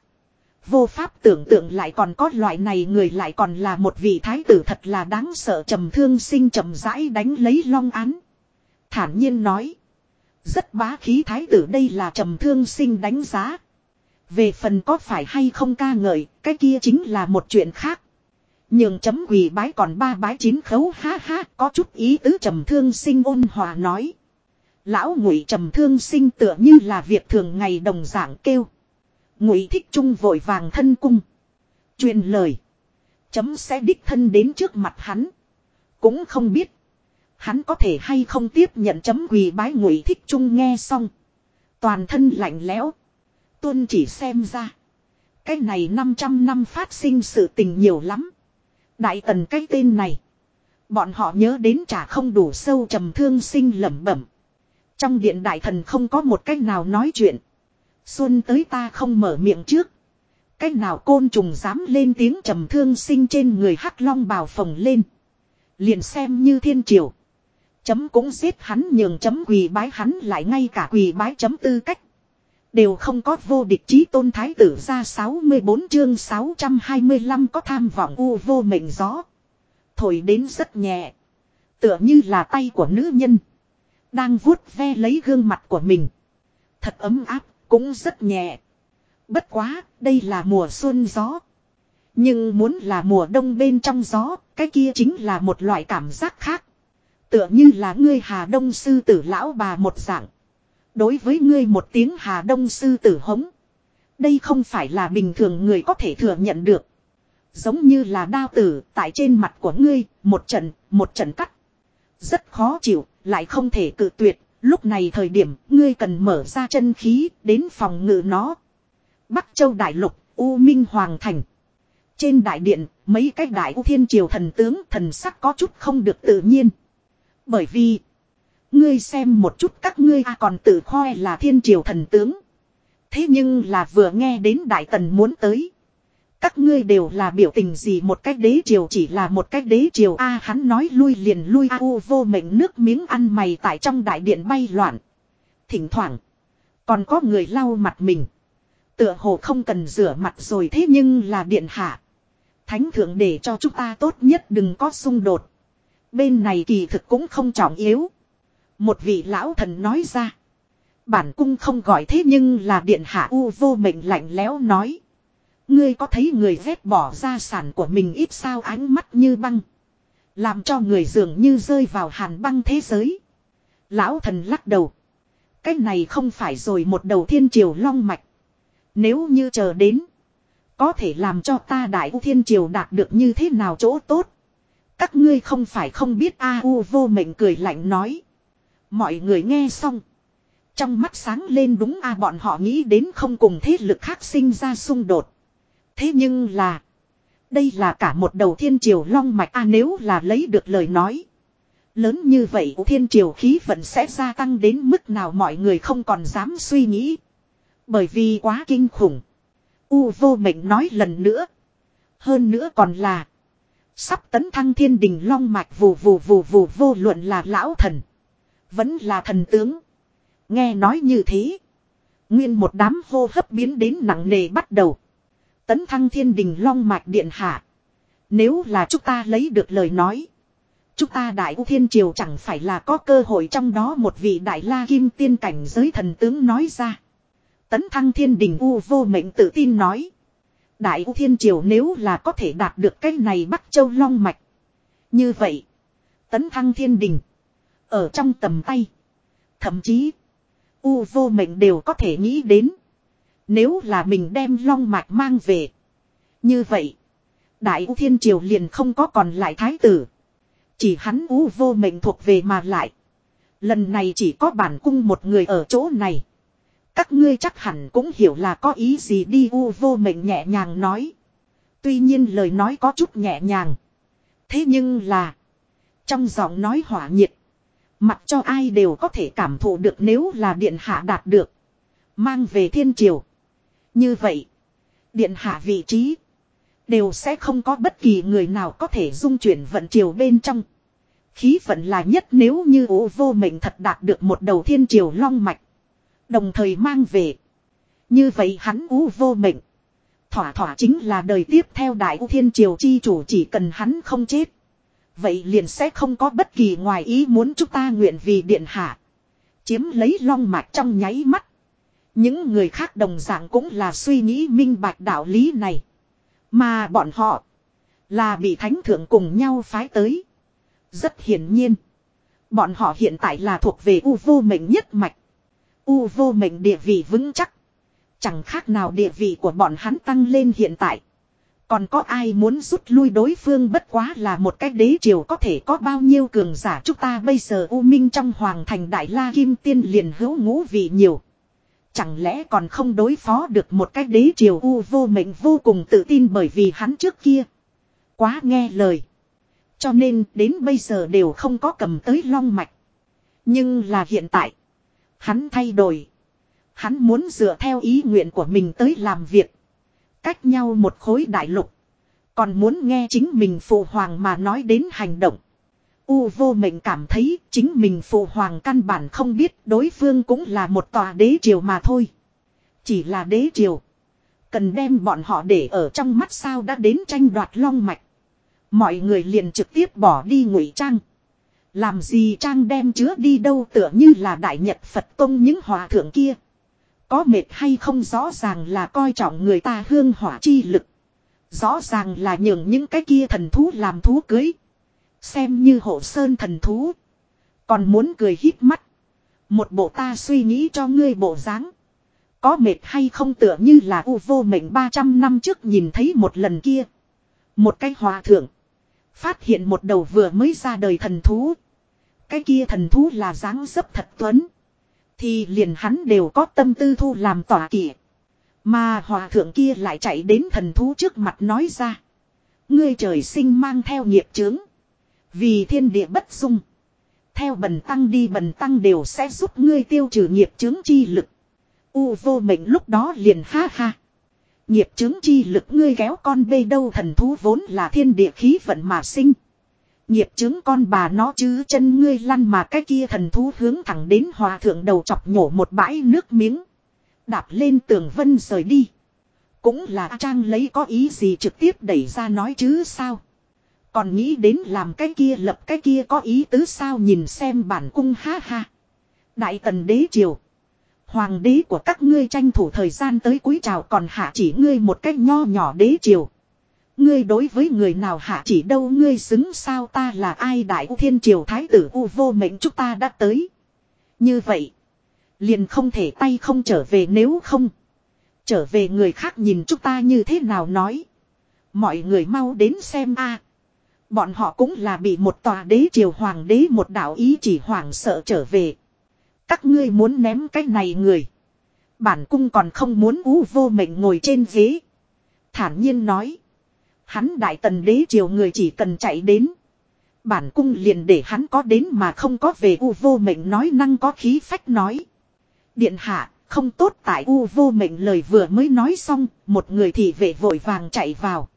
Vô pháp tưởng tượng lại còn có loại này người lại còn là một vị thái tử thật là đáng sợ trầm thương sinh trầm rãi đánh lấy long án. Thản nhiên nói. Rất bá khí thái tử đây là trầm thương sinh đánh giá. Về phần có phải hay không ca ngợi, cái kia chính là một chuyện khác. Nhường chấm quỳ bái còn ba bái chín khấu ha ha có chút ý tứ trầm thương sinh ôn hòa nói. Lão ngụy trầm thương sinh tựa như là việc thường ngày đồng giảng kêu. Ngụy thích trung vội vàng thân cung. Truyền lời. Chấm sẽ đích thân đến trước mặt hắn. Cũng không biết. Hắn có thể hay không tiếp nhận chấm quỳ bái ngụy thích trung nghe xong. Toàn thân lạnh lẽo. Tuân chỉ xem ra. Cái này 500 năm phát sinh sự tình nhiều lắm. Đại tần cái tên này. Bọn họ nhớ đến chả không đủ sâu trầm thương sinh lẩm bẩm. Trong điện đại thần không có một cách nào nói chuyện. Xuân tới ta không mở miệng trước. Cách nào côn trùng dám lên tiếng trầm thương sinh trên người hắc long bào phồng lên. Liền xem như thiên triều. Chấm cũng giết hắn nhường chấm quỳ bái hắn lại ngay cả quỳ bái chấm tư cách. Đều không có vô địch chí tôn thái tử ra 64 chương 625 có tham vọng u vô mệnh gió. Thổi đến rất nhẹ. Tựa như là tay của nữ nhân. Đang vuốt ve lấy gương mặt của mình. Thật ấm áp, cũng rất nhẹ. Bất quá, đây là mùa xuân gió. Nhưng muốn là mùa đông bên trong gió, cái kia chính là một loại cảm giác khác. Tựa như là ngươi Hà Đông sư tử lão bà một dạng. Đối với ngươi một tiếng Hà Đông sư tử hống. Đây không phải là bình thường người có thể thừa nhận được. Giống như là đao tử tại trên mặt của ngươi, một trận, một trận cắt. Rất khó chịu, lại không thể cự tuyệt, lúc này thời điểm ngươi cần mở ra chân khí đến phòng ngự nó. Bắc Châu Đại Lục, U Minh Hoàng Thành. Trên đại điện, mấy cái đại U Thiên Triều thần tướng thần sắc có chút không được tự nhiên. Bởi vì, ngươi xem một chút các ngươi à còn tự khoe là Thiên Triều thần tướng. Thế nhưng là vừa nghe đến Đại Tần muốn tới. Các ngươi đều là biểu tình gì một cách đế triều chỉ là một cách đế triều a, hắn nói lui liền lui a, u, vô mệnh nước miếng ăn mày tại trong đại điện bay loạn. Thỉnh thoảng. Còn có người lau mặt mình. Tựa hồ không cần rửa mặt rồi thế nhưng là điện hạ. Thánh thượng để cho chúng ta tốt nhất đừng có xung đột. Bên này kỳ thực cũng không trọng yếu. Một vị lão thần nói ra. Bản cung không gọi thế nhưng là điện hạ u, vô mệnh lạnh lẽo nói. Ngươi có thấy người vét bỏ gia sản của mình ít sao ánh mắt như băng. Làm cho người dường như rơi vào hàn băng thế giới. Lão thần lắc đầu. Cái này không phải rồi một đầu thiên triều long mạch. Nếu như chờ đến. Có thể làm cho ta đại u thiên triều đạt được như thế nào chỗ tốt. Các ngươi không phải không biết a u vô mệnh cười lạnh nói. Mọi người nghe xong. Trong mắt sáng lên đúng a bọn họ nghĩ đến không cùng thế lực khác sinh ra xung đột. Thế nhưng là. Đây là cả một đầu thiên triều long mạch a, nếu là lấy được lời nói. Lớn như vậy, thiên triều khí vận sẽ gia tăng đến mức nào mọi người không còn dám suy nghĩ. Bởi vì quá kinh khủng. U vô mệnh nói lần nữa. Hơn nữa còn là. Sắp tấn thăng thiên đình long mạch vù vù vù vù vô luận là lão thần. Vẫn là thần tướng. Nghe nói như thế. Nguyên một đám hô hấp biến đến nặng nề bắt đầu. Tấn thăng thiên đình long mạch điện hạ. Nếu là chúng ta lấy được lời nói. Chúng ta đại u thiên triều chẳng phải là có cơ hội trong đó một vị đại la kim tiên cảnh giới thần tướng nói ra. Tấn thăng thiên đình u vô mệnh tự tin nói. Đại u thiên triều nếu là có thể đạt được cái này bắc châu long mạch. Như vậy. Tấn thăng thiên đình. Ở trong tầm tay. Thậm chí. U vô mệnh đều có thể nghĩ đến. Nếu là mình đem long mạch mang về. Như vậy. Đại U Thiên Triều liền không có còn lại thái tử. Chỉ hắn U vô mệnh thuộc về mà lại. Lần này chỉ có bản cung một người ở chỗ này. Các ngươi chắc hẳn cũng hiểu là có ý gì đi, U vô mệnh nhẹ nhàng nói. Tuy nhiên lời nói có chút nhẹ nhàng. Thế nhưng là. Trong giọng nói hỏa nhiệt. Mặc cho ai đều có thể cảm thụ được nếu là điện hạ đạt được. Mang về thiên triều. Như vậy. Điện hạ vị trí. Đều sẽ không có bất kỳ người nào có thể dung chuyển vận triều bên trong. Khí vận là nhất nếu như ố vô mệnh thật đạt được một đầu thiên triều long mạch. Đồng thời mang về. Như vậy hắn ú vô mệnh. Thỏa thỏa chính là đời tiếp theo đại u thiên triều chi chủ chỉ cần hắn không chết. Vậy liền sẽ không có bất kỳ ngoài ý muốn chúng ta nguyện vì điện hạ. Chiếm lấy long mạch trong nháy mắt. Những người khác đồng dạng cũng là suy nghĩ minh bạch đạo lý này. Mà bọn họ là bị thánh thượng cùng nhau phái tới. Rất hiển nhiên. Bọn họ hiện tại là thuộc về U vô mệnh nhất mạch. U vô mệnh địa vị vững chắc. Chẳng khác nào địa vị của bọn hắn tăng lên hiện tại. Còn có ai muốn rút lui đối phương bất quá là một cái đế triều có thể có bao nhiêu cường giả chúng ta bây giờ U Minh trong hoàng thành Đại La Kim Tiên liền hữu ngũ vị nhiều. Chẳng lẽ còn không đối phó được một cái đế triều U vô mệnh vô cùng tự tin bởi vì hắn trước kia. Quá nghe lời. Cho nên đến bây giờ đều không có cầm tới long mạch. Nhưng là hiện tại. Hắn thay đổi. Hắn muốn dựa theo ý nguyện của mình tới làm việc. Cách nhau một khối đại lục. Còn muốn nghe chính mình phụ hoàng mà nói đến hành động. U vô mệnh cảm thấy chính mình phụ hoàng căn bản không biết đối phương cũng là một tòa đế triều mà thôi. Chỉ là đế triều. Cần đem bọn họ để ở trong mắt sao đã đến tranh đoạt long mạch. Mọi người liền trực tiếp bỏ đi ngụy trang. Làm gì trang đem chứa đi đâu tựa như là đại nhật Phật tông những hòa thượng kia. Có mệt hay không rõ ràng là coi trọng người ta hương hỏa chi lực. Rõ ràng là nhường những cái kia thần thú làm thú cưới. Xem như hộ sơn thần thú. Còn muốn cười hít mắt. Một bộ ta suy nghĩ cho ngươi bộ dáng. Có mệt hay không tựa như là u vô mệnh 300 năm trước nhìn thấy một lần kia. Một cái hòa thượng. Phát hiện một đầu vừa mới ra đời thần thú. Cái kia thần thú là dáng dấp thật tuấn. Thì liền hắn đều có tâm tư thu làm tỏa kỷ. Mà hòa thượng kia lại chạy đến thần thú trước mặt nói ra. Ngươi trời sinh mang theo nghiệp chướng. Vì thiên địa bất dung. Theo bần tăng đi bần tăng đều sẽ giúp ngươi tiêu trừ nghiệp chứng chi lực. U vô mệnh lúc đó liền ha ha. Nghiệp chứng chi lực ngươi kéo con bê đâu thần thú vốn là thiên địa khí vận mà sinh. Nghiệp chứng con bà nó chứ chân ngươi lăn mà cái kia thần thú hướng thẳng đến hòa thượng đầu chọc nhổ một bãi nước miếng. Đạp lên tường vân rời đi. Cũng là trang lấy có ý gì trực tiếp đẩy ra nói chứ sao. Còn nghĩ đến làm cái kia lập cái kia có ý tứ sao nhìn xem bản cung ha ha. Đại tần đế triều. Hoàng đế của các ngươi tranh thủ thời gian tới cuối trào còn hạ chỉ ngươi một cách nho nhỏ đế triều. Ngươi đối với người nào hạ chỉ đâu ngươi xứng sao ta là ai đại u thiên triều thái tử u vô mệnh chúng ta đã tới. Như vậy. Liền không thể tay không trở về nếu không. Trở về người khác nhìn chúng ta như thế nào nói. Mọi người mau đến xem a Bọn họ cũng là bị một tòa đế triều hoàng đế một đạo ý chỉ hoàng sợ trở về. Các ngươi muốn ném cái này người. Bản cung còn không muốn ú vô mệnh ngồi trên ghế. Thản nhiên nói. Hắn đại tần đế triều người chỉ cần chạy đến. Bản cung liền để hắn có đến mà không có về u vô mệnh nói năng có khí phách nói. Điện hạ, không tốt tại u vô mệnh lời vừa mới nói xong, một người thị vệ vội vàng chạy vào.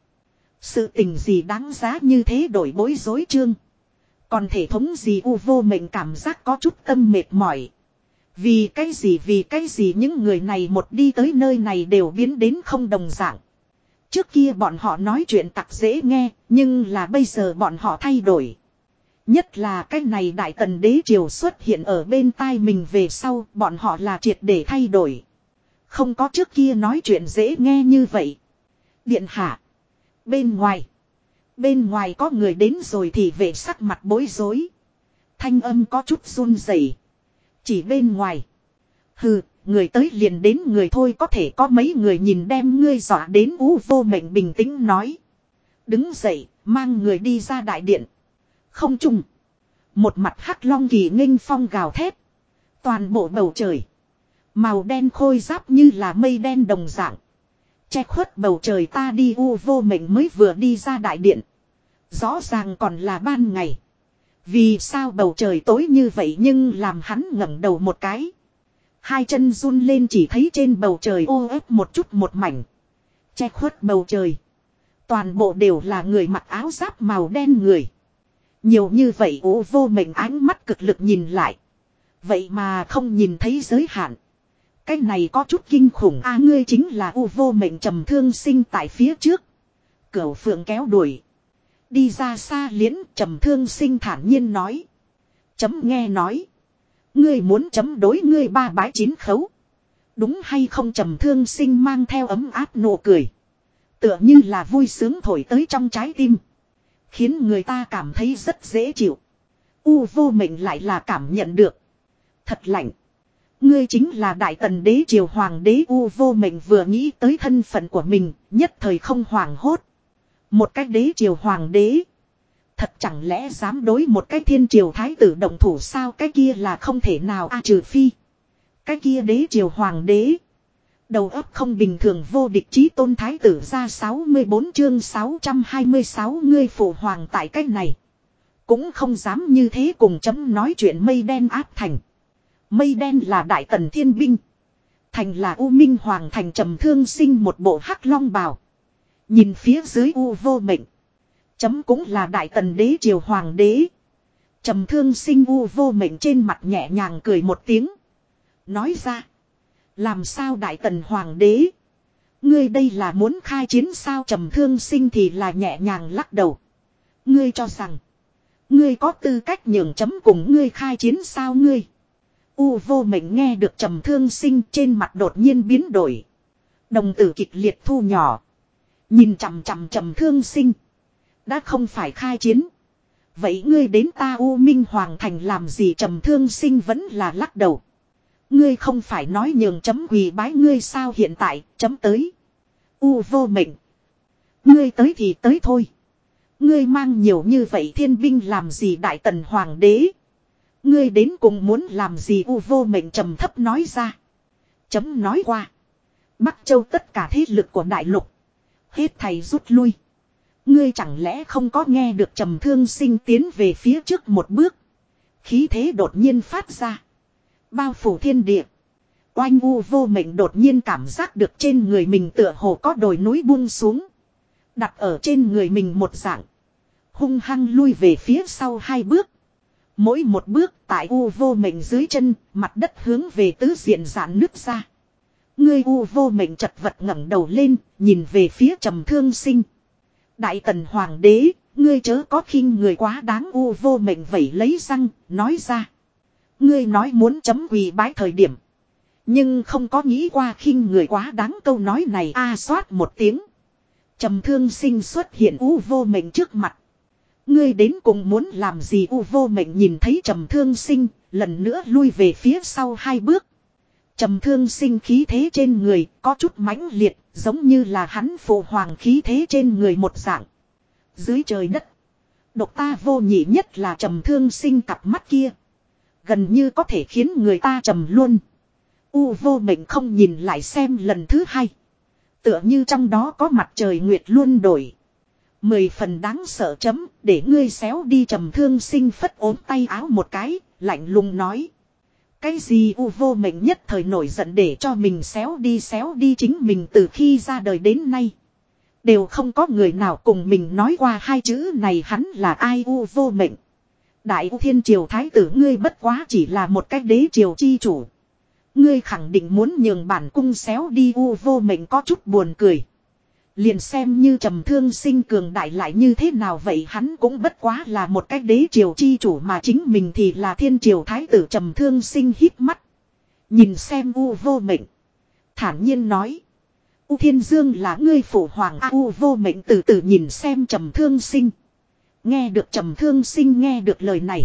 Sự tình gì đáng giá như thế đổi bối rối trương. Còn thể thống gì u vô mệnh cảm giác có chút tâm mệt mỏi. Vì cái gì vì cái gì những người này một đi tới nơi này đều biến đến không đồng dạng. Trước kia bọn họ nói chuyện tặc dễ nghe, nhưng là bây giờ bọn họ thay đổi. Nhất là cái này đại tần đế triều xuất hiện ở bên tai mình về sau, bọn họ là triệt để thay đổi. Không có trước kia nói chuyện dễ nghe như vậy. Điện hạ. Bên ngoài. Bên ngoài có người đến rồi thì về sắc mặt bối rối. Thanh âm có chút run rẩy. Chỉ bên ngoài. Hừ, người tới liền đến người thôi có thể có mấy người nhìn đem ngươi dọa đến ú vô mệnh bình tĩnh nói. Đứng dậy, mang người đi ra đại điện. Không chung. Một mặt hắc long kỳ nghênh phong gào thét. Toàn bộ bầu trời. Màu đen khôi giáp như là mây đen đồng dạng. Che khuất bầu trời ta đi u vô mệnh mới vừa đi ra đại điện. Rõ ràng còn là ban ngày. Vì sao bầu trời tối như vậy nhưng làm hắn ngẩng đầu một cái. Hai chân run lên chỉ thấy trên bầu trời ô ép một chút một mảnh. Che khuất bầu trời. Toàn bộ đều là người mặc áo giáp màu đen người. Nhiều như vậy ô vô mệnh ánh mắt cực lực nhìn lại. Vậy mà không nhìn thấy giới hạn. Cái này có chút kinh khủng a ngươi chính là u vô mệnh trầm thương sinh tại phía trước. Cửu phượng kéo đuổi. Đi ra xa liễn, trầm thương sinh thản nhiên nói. Chấm nghe nói. Ngươi muốn chấm đối ngươi ba bái chín khấu. Đúng hay không trầm thương sinh mang theo ấm áp nụ cười. Tựa như là vui sướng thổi tới trong trái tim. Khiến người ta cảm thấy rất dễ chịu. U vô mệnh lại là cảm nhận được. Thật lạnh. Ngươi chính là đại tần đế triều hoàng đế U vô mệnh vừa nghĩ tới thân phận của mình, nhất thời không hoàng hốt. Một cái đế triều hoàng đế. Thật chẳng lẽ dám đối một cái thiên triều thái tử động thủ sao cái kia là không thể nào a trừ phi. Cái kia đế triều hoàng đế. Đầu óc không bình thường vô địch chí tôn thái tử ra 64 chương 626 ngươi phụ hoàng tại cách này. Cũng không dám như thế cùng chấm nói chuyện mây đen áp thành. Mây đen là đại tần thiên binh. Thành là U Minh Hoàng thành trầm thương sinh một bộ hắc long bào. Nhìn phía dưới U vô mệnh. Chấm cũng là đại tần đế triều hoàng đế. Trầm thương sinh U vô mệnh trên mặt nhẹ nhàng cười một tiếng. Nói ra. Làm sao đại tần hoàng đế. Ngươi đây là muốn khai chiến sao trầm thương sinh thì là nhẹ nhàng lắc đầu. Ngươi cho rằng. Ngươi có tư cách nhường chấm cùng ngươi khai chiến sao ngươi. U vô mệnh nghe được trầm thương sinh trên mặt đột nhiên biến đổi. Đồng tử kịch liệt thu nhỏ. Nhìn chằm chằm trầm thương sinh. Đã không phải khai chiến. Vậy ngươi đến ta U Minh Hoàng Thành làm gì trầm thương sinh vẫn là lắc đầu. Ngươi không phải nói nhường chấm quỳ bái ngươi sao hiện tại, chấm tới. U vô mệnh. Ngươi tới thì tới thôi. Ngươi mang nhiều như vậy thiên binh làm gì đại tần hoàng đế. Ngươi đến cùng muốn làm gì u vô mệnh trầm thấp nói ra. Chấm nói qua. Bắc châu tất cả thế lực của đại lục. Hết thầy rút lui. Ngươi chẳng lẽ không có nghe được trầm thương sinh tiến về phía trước một bước. Khí thế đột nhiên phát ra. Bao phủ thiên địa. Oanh u vô mệnh đột nhiên cảm giác được trên người mình tựa hồ có đồi núi buông xuống. Đặt ở trên người mình một dạng. Hung hăng lui về phía sau hai bước. Mỗi một bước tại u vô mệnh dưới chân, mặt đất hướng về tứ diện giãn nước ra. Ngươi u vô mệnh chật vật ngẩng đầu lên, nhìn về phía trầm thương sinh. Đại tần hoàng đế, ngươi chớ có khinh người quá đáng u vô mệnh vẩy lấy răng, nói ra. Ngươi nói muốn chấm quỳ bái thời điểm. Nhưng không có nghĩ qua khinh người quá đáng câu nói này a à, một tiếng. Trầm thương sinh xuất hiện u vô mệnh trước mặt. Ngươi đến cùng muốn làm gì u vô mệnh nhìn thấy trầm thương sinh, lần nữa lui về phía sau hai bước. Trầm thương sinh khí thế trên người, có chút mãnh liệt, giống như là hắn phụ hoàng khí thế trên người một dạng. Dưới trời đất, độc ta vô nhị nhất là trầm thương sinh cặp mắt kia. Gần như có thể khiến người ta trầm luôn. U vô mệnh không nhìn lại xem lần thứ hai. Tựa như trong đó có mặt trời nguyệt luôn đổi. Mười phần đáng sợ chấm, để ngươi xéo đi trầm thương sinh phất ốm tay áo một cái, lạnh lùng nói. Cái gì u vô mệnh nhất thời nổi giận để cho mình xéo đi xéo đi chính mình từ khi ra đời đến nay. Đều không có người nào cùng mình nói qua hai chữ này hắn là ai u vô mệnh. Đại u thiên triều thái tử ngươi bất quá chỉ là một cách đế triều chi chủ. Ngươi khẳng định muốn nhường bản cung xéo đi u vô mệnh có chút buồn cười. Liền xem như trầm thương sinh cường đại lại như thế nào vậy hắn cũng bất quá là một cách đế triều chi chủ mà chính mình thì là thiên triều thái tử trầm thương sinh hít mắt. Nhìn xem u vô mệnh. Thản nhiên nói. U thiên dương là ngươi phụ hoàng a u vô mệnh từ từ nhìn xem trầm thương sinh. Nghe được trầm thương sinh nghe được lời này.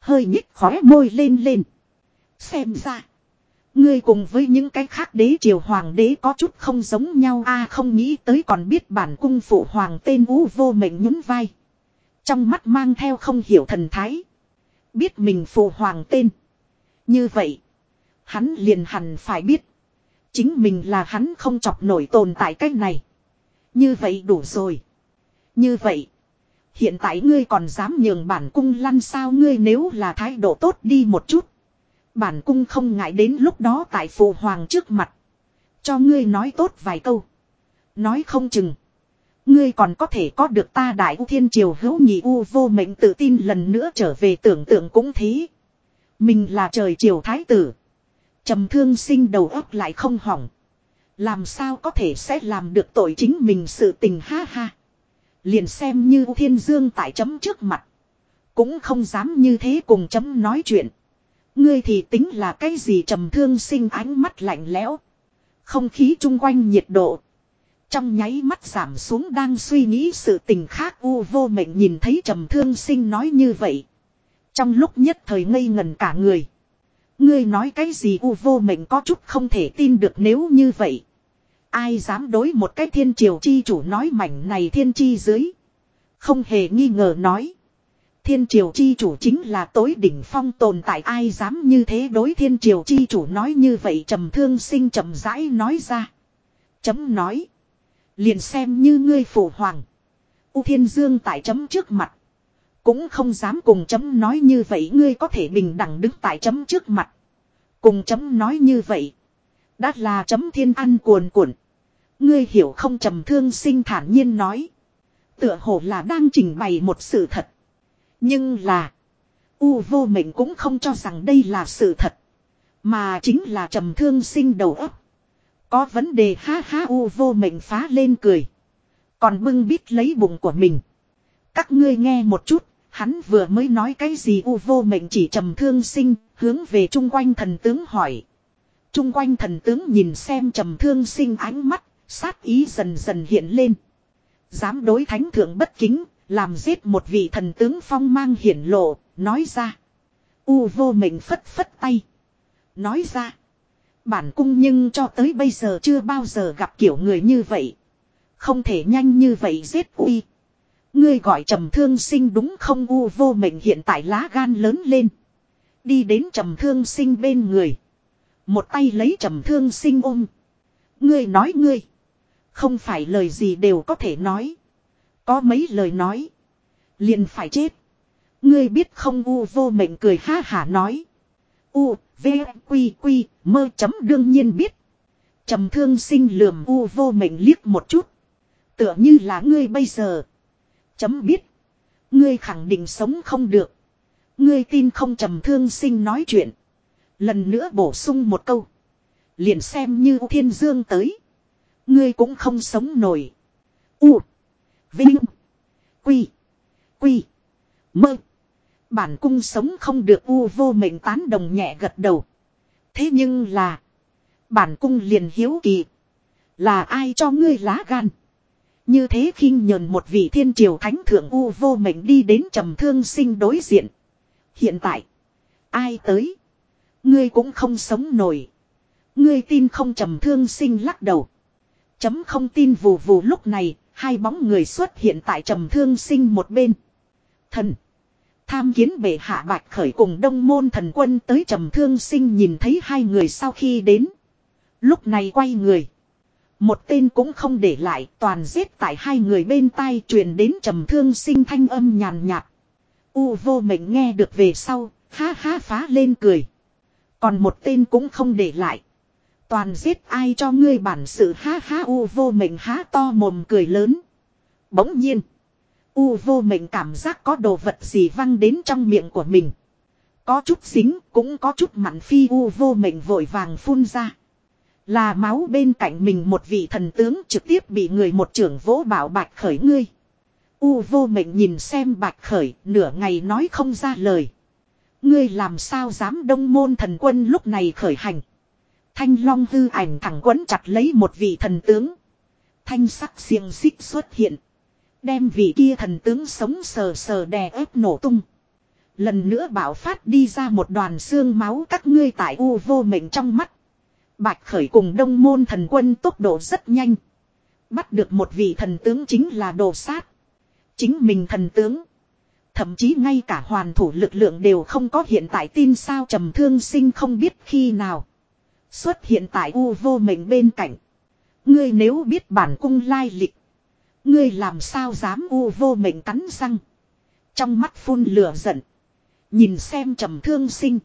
Hơi nhích khóe môi lên lên. Xem ra. Ngươi cùng với những cái khác đế triều hoàng đế có chút không giống nhau a, không nghĩ tới còn biết bản cung phụ hoàng tên ú vô mệnh nhún vai. Trong mắt mang theo không hiểu thần thái. Biết mình phụ hoàng tên. Như vậy. Hắn liền hẳn phải biết. Chính mình là hắn không chọc nổi tồn tại cách này. Như vậy đủ rồi. Như vậy. Hiện tại ngươi còn dám nhường bản cung lăn sao ngươi nếu là thái độ tốt đi một chút. Bản cung không ngại đến lúc đó tại phụ hoàng trước mặt. Cho ngươi nói tốt vài câu. Nói không chừng. Ngươi còn có thể có được ta đại u thiên triều hữu nhị u vô mệnh tự tin lần nữa trở về tưởng tượng cũng thế. Mình là trời triều thái tử. trầm thương sinh đầu óc lại không hỏng. Làm sao có thể sẽ làm được tội chính mình sự tình ha ha. Liền xem như thiên dương tại chấm trước mặt. Cũng không dám như thế cùng chấm nói chuyện. Ngươi thì tính là cái gì trầm thương sinh ánh mắt lạnh lẽo. Không khí chung quanh nhiệt độ. Trong nháy mắt giảm xuống đang suy nghĩ sự tình khác, u vô mệnh nhìn thấy trầm thương sinh nói như vậy. Trong lúc nhất thời ngây ngần cả người. Ngươi nói cái gì, u vô mệnh có chút không thể tin được nếu như vậy. Ai dám đối một cái thiên triều chi chủ nói mảnh này thiên chi dưới. Không hề nghi ngờ nói. Thiên triều chi chủ chính là tối đỉnh phong tồn tại, ai dám như thế đối thiên triều chi chủ nói như vậy trầm thương sinh trầm rãi nói ra. Chấm nói. Liền xem như ngươi phụ hoàng. U thiên dương tại chấm trước mặt. Cũng không dám cùng chấm nói như vậy ngươi có thể bình đẳng đứng tại chấm trước mặt. Cùng chấm nói như vậy. Đã là chấm thiên ăn cuồn cuộn. Ngươi hiểu không trầm thương sinh thản nhiên nói. Tựa hồ là đang trình bày một sự thật. Nhưng là. U vô mệnh cũng không cho rằng đây là sự thật. Mà chính là trầm thương sinh đầu óc. Có vấn đề ha ha u vô mệnh phá lên cười. Còn bưng bít lấy bụng của mình. Các ngươi nghe một chút. Hắn vừa mới nói cái gì u vô mệnh chỉ trầm thương sinh. Hướng về chung quanh thần tướng hỏi. Chung quanh thần tướng nhìn xem trầm thương sinh ánh mắt. Sát ý dần dần hiện lên. Dám đối thánh thượng bất kính. Làm giết một vị thần tướng phong mang hiển lộ, nói ra. U vô mệnh phất phất tay. Nói ra. Bản cung nhưng cho tới bây giờ chưa bao giờ gặp kiểu người như vậy. Không thể nhanh như vậy giết uy. Ngươi gọi trầm thương sinh đúng không u vô mệnh hiện tại lá gan lớn lên. Đi đến trầm thương sinh bên người. Một tay lấy trầm thương sinh ôm. Ngươi nói ngươi. Không phải lời gì đều có thể nói. Có mấy lời nói. Liền phải chết. Ngươi biết không u vô mệnh cười ha hả nói. U, V, Quy, Quy, mơ chấm đương nhiên biết. trầm thương sinh lườm U vô mệnh liếc một chút. Tựa như là ngươi bây giờ. Chấm biết. Ngươi khẳng định sống không được. Ngươi tin không trầm thương sinh nói chuyện. Lần nữa bổ sung một câu. Liền xem như thiên dương tới. Ngươi cũng không sống nổi. U. Vinh. Quy. Quy. Mơ. Bản cung sống không được u vô mệnh tán đồng nhẹ gật đầu. Thế nhưng là. Bản cung liền hiếu kỳ. Là ai cho ngươi lá gan. Như thế khinh nhờn một vị thiên triều thánh thượng u vô mệnh đi đến trầm thương sinh đối diện. Hiện tại. Ai tới. Ngươi cũng không sống nổi. Ngươi tin không trầm thương sinh lắc đầu. Chấm không tin vù vù lúc này. Hai bóng người xuất hiện tại trầm thương sinh một bên. Thần. Tham kiến bệ hạ bạch khởi cùng đông môn thần quân tới trầm thương sinh nhìn thấy hai người sau khi đến. Lúc này quay người. Một tên cũng không để lại toàn giết tại hai người bên tai truyền đến trầm thương sinh thanh âm nhàn nhạt. U vô mệnh nghe được về sau, ha ha phá lên cười. Còn một tên cũng không để lại. Toàn giết ai cho ngươi bản sự ha ha, u vô mệnh há to mồm cười lớn. Bỗng nhiên. U vô mệnh cảm giác có đồ vật gì văng đến trong miệng của mình. Có chút xính cũng có chút mặn phi, u vô mệnh vội vàng phun ra. Là máu bên cạnh mình một vị thần tướng trực tiếp bị người một trưởng vỗ bảo bạch khởi ngươi. U vô mệnh nhìn xem bạch khởi, nửa ngày nói không ra lời. Ngươi làm sao dám đông môn thần quân lúc này khởi hành. Thanh long hư ảnh thẳng quấn chặt lấy một vị thần tướng. Thanh sắc xiềng xích xuất hiện. Đem vị kia thần tướng sống sờ sờ đè ép nổ tung. Lần nữa bảo phát đi ra một đoàn xương máu các ngươi tại u vô mệnh trong mắt. Bạch khởi cùng đông môn thần quân tốc độ rất nhanh. Bắt được một vị thần tướng chính là đồ sát. Chính mình thần tướng. Thậm chí ngay cả hoàn thủ lực lượng đều không có hiện tại tin sao trầm thương sinh không biết khi nào. Xuất hiện tại u vô mệnh bên cạnh. Ngươi nếu biết bản cung lai lịch. Ngươi làm sao dám u vô mệnh cắn răng. Trong mắt phun lửa giận. Nhìn xem trầm thương sinh.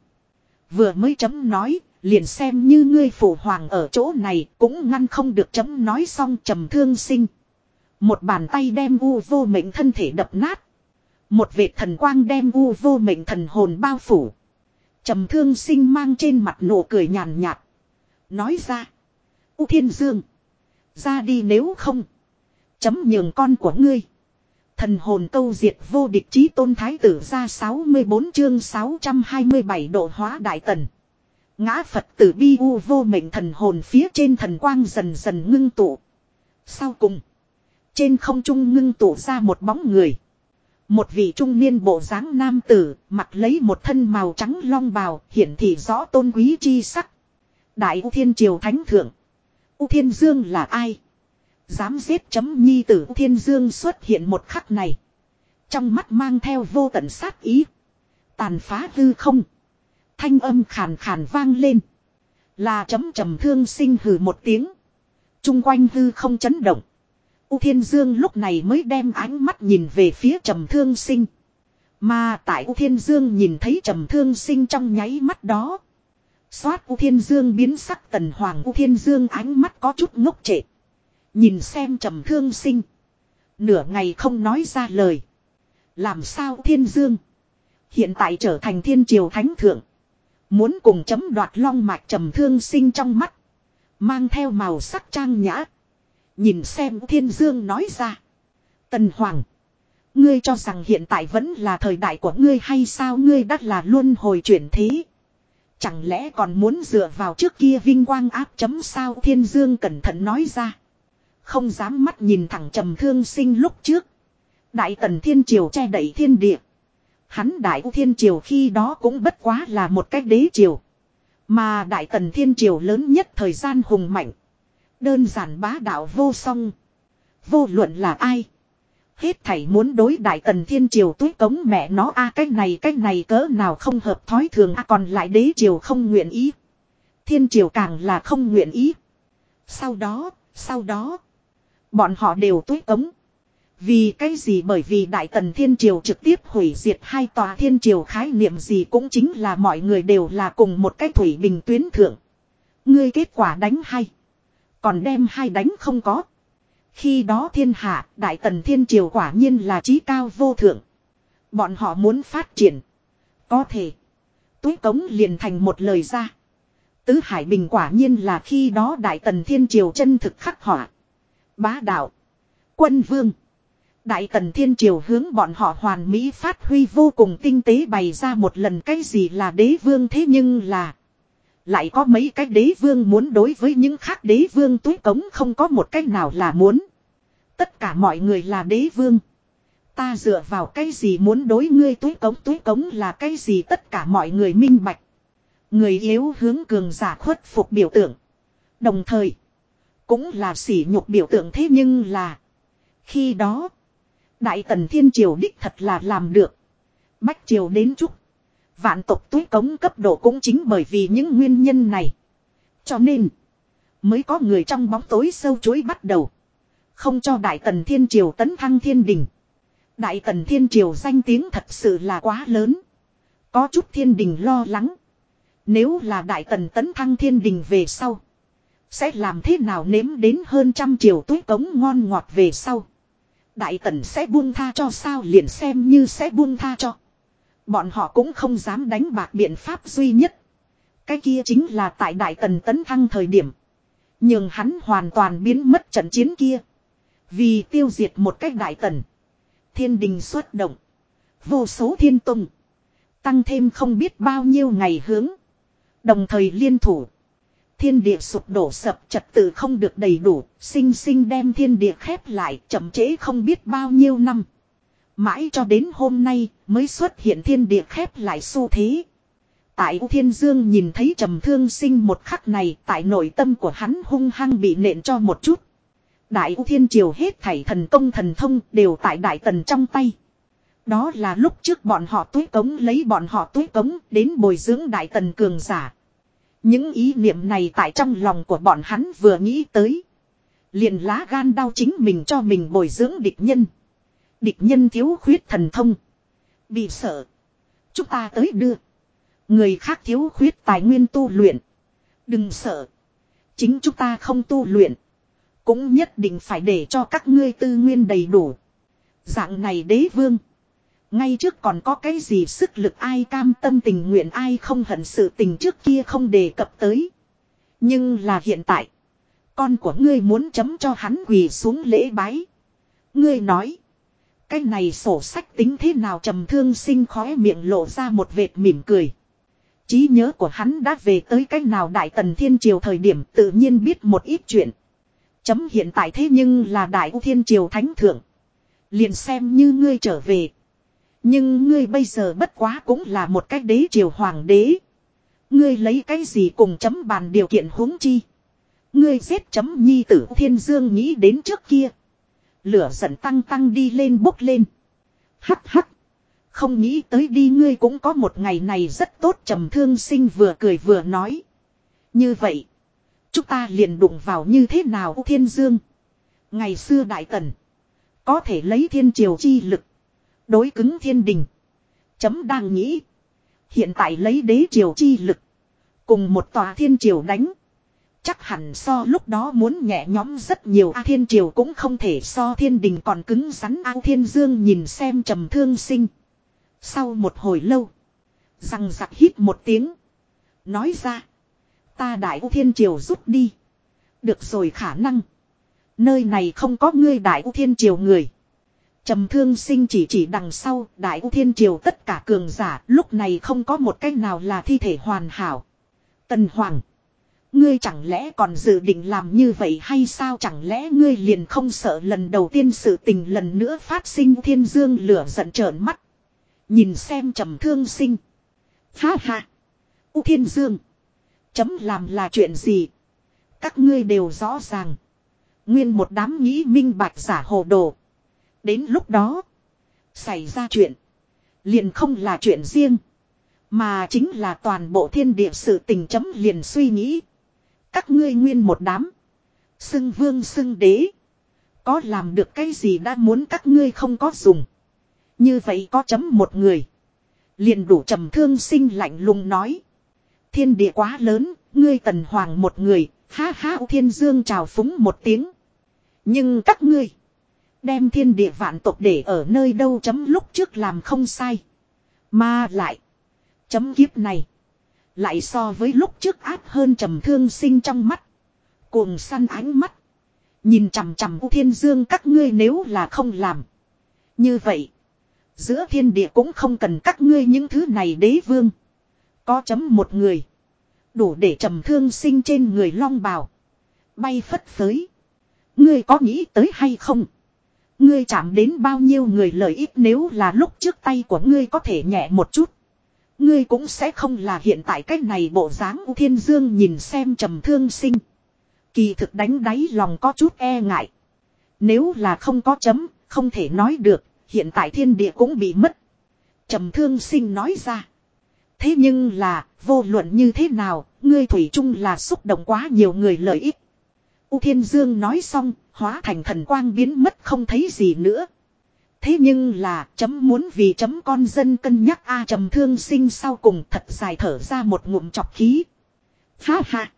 Vừa mới chấm nói, liền xem như ngươi phụ hoàng ở chỗ này cũng ngăn không được chấm nói xong trầm thương sinh. Một bàn tay đem u vô mệnh thân thể đập nát. Một vệt thần quang đem u vô mệnh thần hồn bao phủ. Trầm thương sinh mang trên mặt nụ cười nhàn nhạt. Nói ra. U thiên dương. Ra đi nếu không. Chấm nhường con của ngươi. Thần hồn câu diệt vô địch chí tôn thái tử ra 64 chương 627 độ hóa đại tần. Ngã Phật tử bi u vô mệnh thần hồn phía trên thần quang dần dần ngưng tụ. Sau cùng. Trên không trung ngưng tụ ra một bóng người. Một vị trung niên bộ dáng nam tử, mặc lấy một thân màu trắng long bào, hiển thị rõ tôn quý chi sắc. Đại U Thiên Triều Thánh Thượng. U Thiên Dương là ai? Dám giết chấm nhi tử U Thiên Dương xuất hiện một khắc này. Trong mắt mang theo vô tận sát ý. Tàn phá hư không. Thanh âm khàn khàn vang lên. Là chấm trầm thương sinh hừ một tiếng. Trung quanh hư không chấn động. U Thiên Dương lúc này mới đem ánh mắt nhìn về phía trầm thương sinh. Mà tại U Thiên Dương nhìn thấy trầm thương sinh trong nháy mắt đó. Xoát U Thiên Dương biến sắc tần hoàng U Thiên Dương ánh mắt có chút ngốc trệ. Nhìn xem trầm thương sinh. Nửa ngày không nói ra lời. Làm sao Thiên Dương. Hiện tại trở thành thiên triều thánh thượng. Muốn cùng chấm đoạt long mạch trầm thương sinh trong mắt. Mang theo màu sắc trang nhã. Nhìn xem thiên dương nói ra. Tần Hoàng. Ngươi cho rằng hiện tại vẫn là thời đại của ngươi hay sao ngươi đã là luôn hồi chuyển thế. Chẳng lẽ còn muốn dựa vào trước kia vinh quang áp chấm sao thiên dương cẩn thận nói ra. Không dám mắt nhìn thẳng trầm thương sinh lúc trước. Đại tần thiên triều che đẩy thiên địa. Hắn đại u thiên triều khi đó cũng bất quá là một cách đế triều. Mà đại tần thiên triều lớn nhất thời gian hùng mạnh. Đơn giản bá đạo vô song. Vô luận là ai. Hết thảy muốn đối đại tần thiên triều túi cống mẹ nó a à, cái này cái này cỡ nào không hợp thói thường a à, còn lại đế triều không nguyện ý. Thiên triều càng là không nguyện ý. Sau đó, sau đó. Bọn họ đều túi cống. Vì cái gì bởi vì Đại Tần Thiên Triều trực tiếp hủy diệt hai tòa Thiên Triều khái niệm gì cũng chính là mọi người đều là cùng một cái thủy bình tuyến thượng. Ngươi kết quả đánh hay. Còn đem hai đánh không có. Khi đó thiên hạ, Đại Tần Thiên Triều quả nhiên là trí cao vô thượng. Bọn họ muốn phát triển. Có thể. Túi cống liền thành một lời ra. Tứ Hải Bình quả nhiên là khi đó Đại Tần Thiên Triều chân thực khắc họa. Bá đạo. Quân vương. Đại Tần Thiên Triều hướng bọn họ hoàn mỹ phát huy vô cùng tinh tế bày ra một lần cái gì là đế vương thế nhưng là. Lại có mấy cái đế vương muốn đối với những khác đế vương túi cống không có một cách nào là muốn. Tất cả mọi người là đế vương. Ta dựa vào cái gì muốn đối ngươi túi cống túi cống là cái gì tất cả mọi người minh bạch. Người yếu hướng cường giả khuất phục biểu tượng. Đồng thời. Cũng là sỉ nhục biểu tượng thế nhưng là. Khi đó. Đại tần thiên triều đích thật là làm được. Bách triều đến chúc. Vạn tộc túi cống cấp độ cũng chính bởi vì những nguyên nhân này. Cho nên. Mới có người trong bóng tối sâu chối bắt đầu. Không cho Đại Tần Thiên Triều tấn thăng thiên đình. Đại Tần Thiên Triều danh tiếng thật sự là quá lớn. Có chút thiên đình lo lắng. Nếu là Đại Tần tấn thăng thiên đình về sau. Sẽ làm thế nào nếm đến hơn trăm triệu túi cống ngon ngọt về sau. Đại Tần sẽ buông tha cho sao liền xem như sẽ buông tha cho. Bọn họ cũng không dám đánh bạc biện pháp duy nhất. Cái kia chính là tại Đại Tần tấn thăng thời điểm. Nhưng hắn hoàn toàn biến mất trận chiến kia. Vì tiêu diệt một cách Đại Tần. Thiên đình xuất động. Vô số thiên tông Tăng thêm không biết bao nhiêu ngày hướng. Đồng thời liên thủ. Thiên địa sụp đổ sập trật tự không được đầy đủ. Sinh sinh đem thiên địa khép lại, chậm chế không biết bao nhiêu năm. Mãi cho đến hôm nay mới xuất hiện thiên địa khép lại xu thế. Tại U Thiên Dương nhìn thấy trầm thương sinh một khắc này, tại nội tâm của hắn hung hăng bị nện cho một chút. Đại U Thiên Triều hết thảy thần công thần thông đều tại Đại Tần trong tay. Đó là lúc trước bọn họ túi cống lấy bọn họ túi cống đến bồi dưỡng Đại Tần cường giả. Những ý niệm này tại trong lòng của bọn hắn vừa nghĩ tới. Liền lá gan đau chính mình cho mình bồi dưỡng địch nhân. Địch nhân thiếu khuyết thần thông. Bị sợ. Chúng ta tới đưa. Người khác thiếu khuyết tài nguyên tu luyện. Đừng sợ. Chính chúng ta không tu luyện. Cũng nhất định phải để cho các ngươi tư nguyên đầy đủ. Dạng này đế vương. Ngay trước còn có cái gì sức lực ai cam tâm tình nguyện ai không hận sự tình trước kia không đề cập tới. Nhưng là hiện tại. Con của ngươi muốn chấm cho hắn quỳ xuống lễ bái. Ngươi nói. Cái này sổ sách tính thế nào trầm thương sinh khóe miệng lộ ra một vệt mỉm cười. trí nhớ của hắn đã về tới cái nào đại tần thiên triều thời điểm tự nhiên biết một ít chuyện. Chấm hiện tại thế nhưng là đại u thiên triều thánh thượng. Liền xem như ngươi trở về. Nhưng ngươi bây giờ bất quá cũng là một cái đế triều hoàng đế. Ngươi lấy cái gì cùng chấm bàn điều kiện huống chi. Ngươi giết chấm nhi tử thiên dương nghĩ đến trước kia. Lửa giận tăng tăng đi lên bốc lên. Hắc hắc. Không nghĩ tới đi ngươi cũng có một ngày này rất tốt, trầm thương sinh vừa cười vừa nói. Như vậy. Chúng ta liền đụng vào như thế nào, thiên dương. Ngày xưa đại tần. Có thể lấy thiên triều chi lực. Đối cứng thiên đình. Chấm đang nghĩ. Hiện tại lấy đế triều chi lực. Cùng một tòa thiên triều đánh. Chắc hẳn so lúc đó muốn nhẹ nhõm rất nhiều A Thiên Triều cũng không thể so thiên đình còn cứng rắn A Thiên Dương nhìn xem trầm thương sinh. Sau một hồi lâu. Răng giặc hít một tiếng. Nói ra. Ta đại U Thiên Triều rút đi. Được rồi khả năng. Nơi này không có ngươi đại U Thiên Triều người. Trầm thương sinh chỉ chỉ đằng sau, đại U Thiên Triều tất cả cường giả, lúc này không có một cách nào là thi thể hoàn hảo. Tần Hoàng. Ngươi chẳng lẽ còn dự định làm như vậy hay sao chẳng lẽ ngươi liền không sợ lần đầu tiên sự tình lần nữa phát sinh thiên dương lửa giận trợn mắt. Nhìn xem trầm thương sinh. Ha ha. U thiên dương. Chấm làm là chuyện gì? Các ngươi đều rõ ràng. Nguyên một đám nghĩ minh bạch giả hồ đồ. Đến lúc đó. Xảy ra chuyện. Liền không là chuyện riêng. Mà chính là toàn bộ thiên địa sự tình chấm liền suy nghĩ. Các ngươi nguyên một đám. Xưng vương xưng đế. Có làm được cái gì đã muốn các ngươi không có dùng. Như vậy có chấm một người. Liền đủ trầm thương sinh lạnh lùng nói. Thiên địa quá lớn, ngươi tần hoàng một người, ha ha thiên dương chào phúng một tiếng. Nhưng các ngươi, đem thiên địa vạn tộc để ở nơi đâu chấm lúc trước làm không sai. Mà lại, chấm kiếp này, lại so với lúc trước áp hơn trầm thương sinh trong mắt. Cuồng săn ánh mắt. Nhìn chằm chằm U Thiên Dương, các ngươi nếu là không làm. Như vậy. Giữa thiên địa cũng không cần các ngươi những thứ này đế vương. Có chấm một người. Đủ để trầm thương sinh trên người long bào. Bay phất phới. Ngươi có nghĩ tới hay không? Ngươi chạm đến bao nhiêu người lợi ích nếu là lúc trước tay của ngươi có thể nhẹ một chút. Ngươi cũng sẽ không là hiện tại cách này bộ dáng U Thiên Dương nhìn xem trầm thương sinh. Kỳ thực đánh đáy lòng có chút e ngại. Nếu là không có chấm, không thể nói được, hiện tại thiên địa cũng bị mất. trầm thương sinh nói ra. Thế nhưng là, vô luận như thế nào, ngươi Thủy chung là xúc động quá nhiều người lợi ích. U Thiên Dương nói xong, hóa thành thần quang biến mất không thấy gì nữa. Thế nhưng là, chấm muốn vì chấm con dân cân nhắc A trầm thương sinh sau cùng thật dài thở ra một ngụm chọc khí. Ha ha!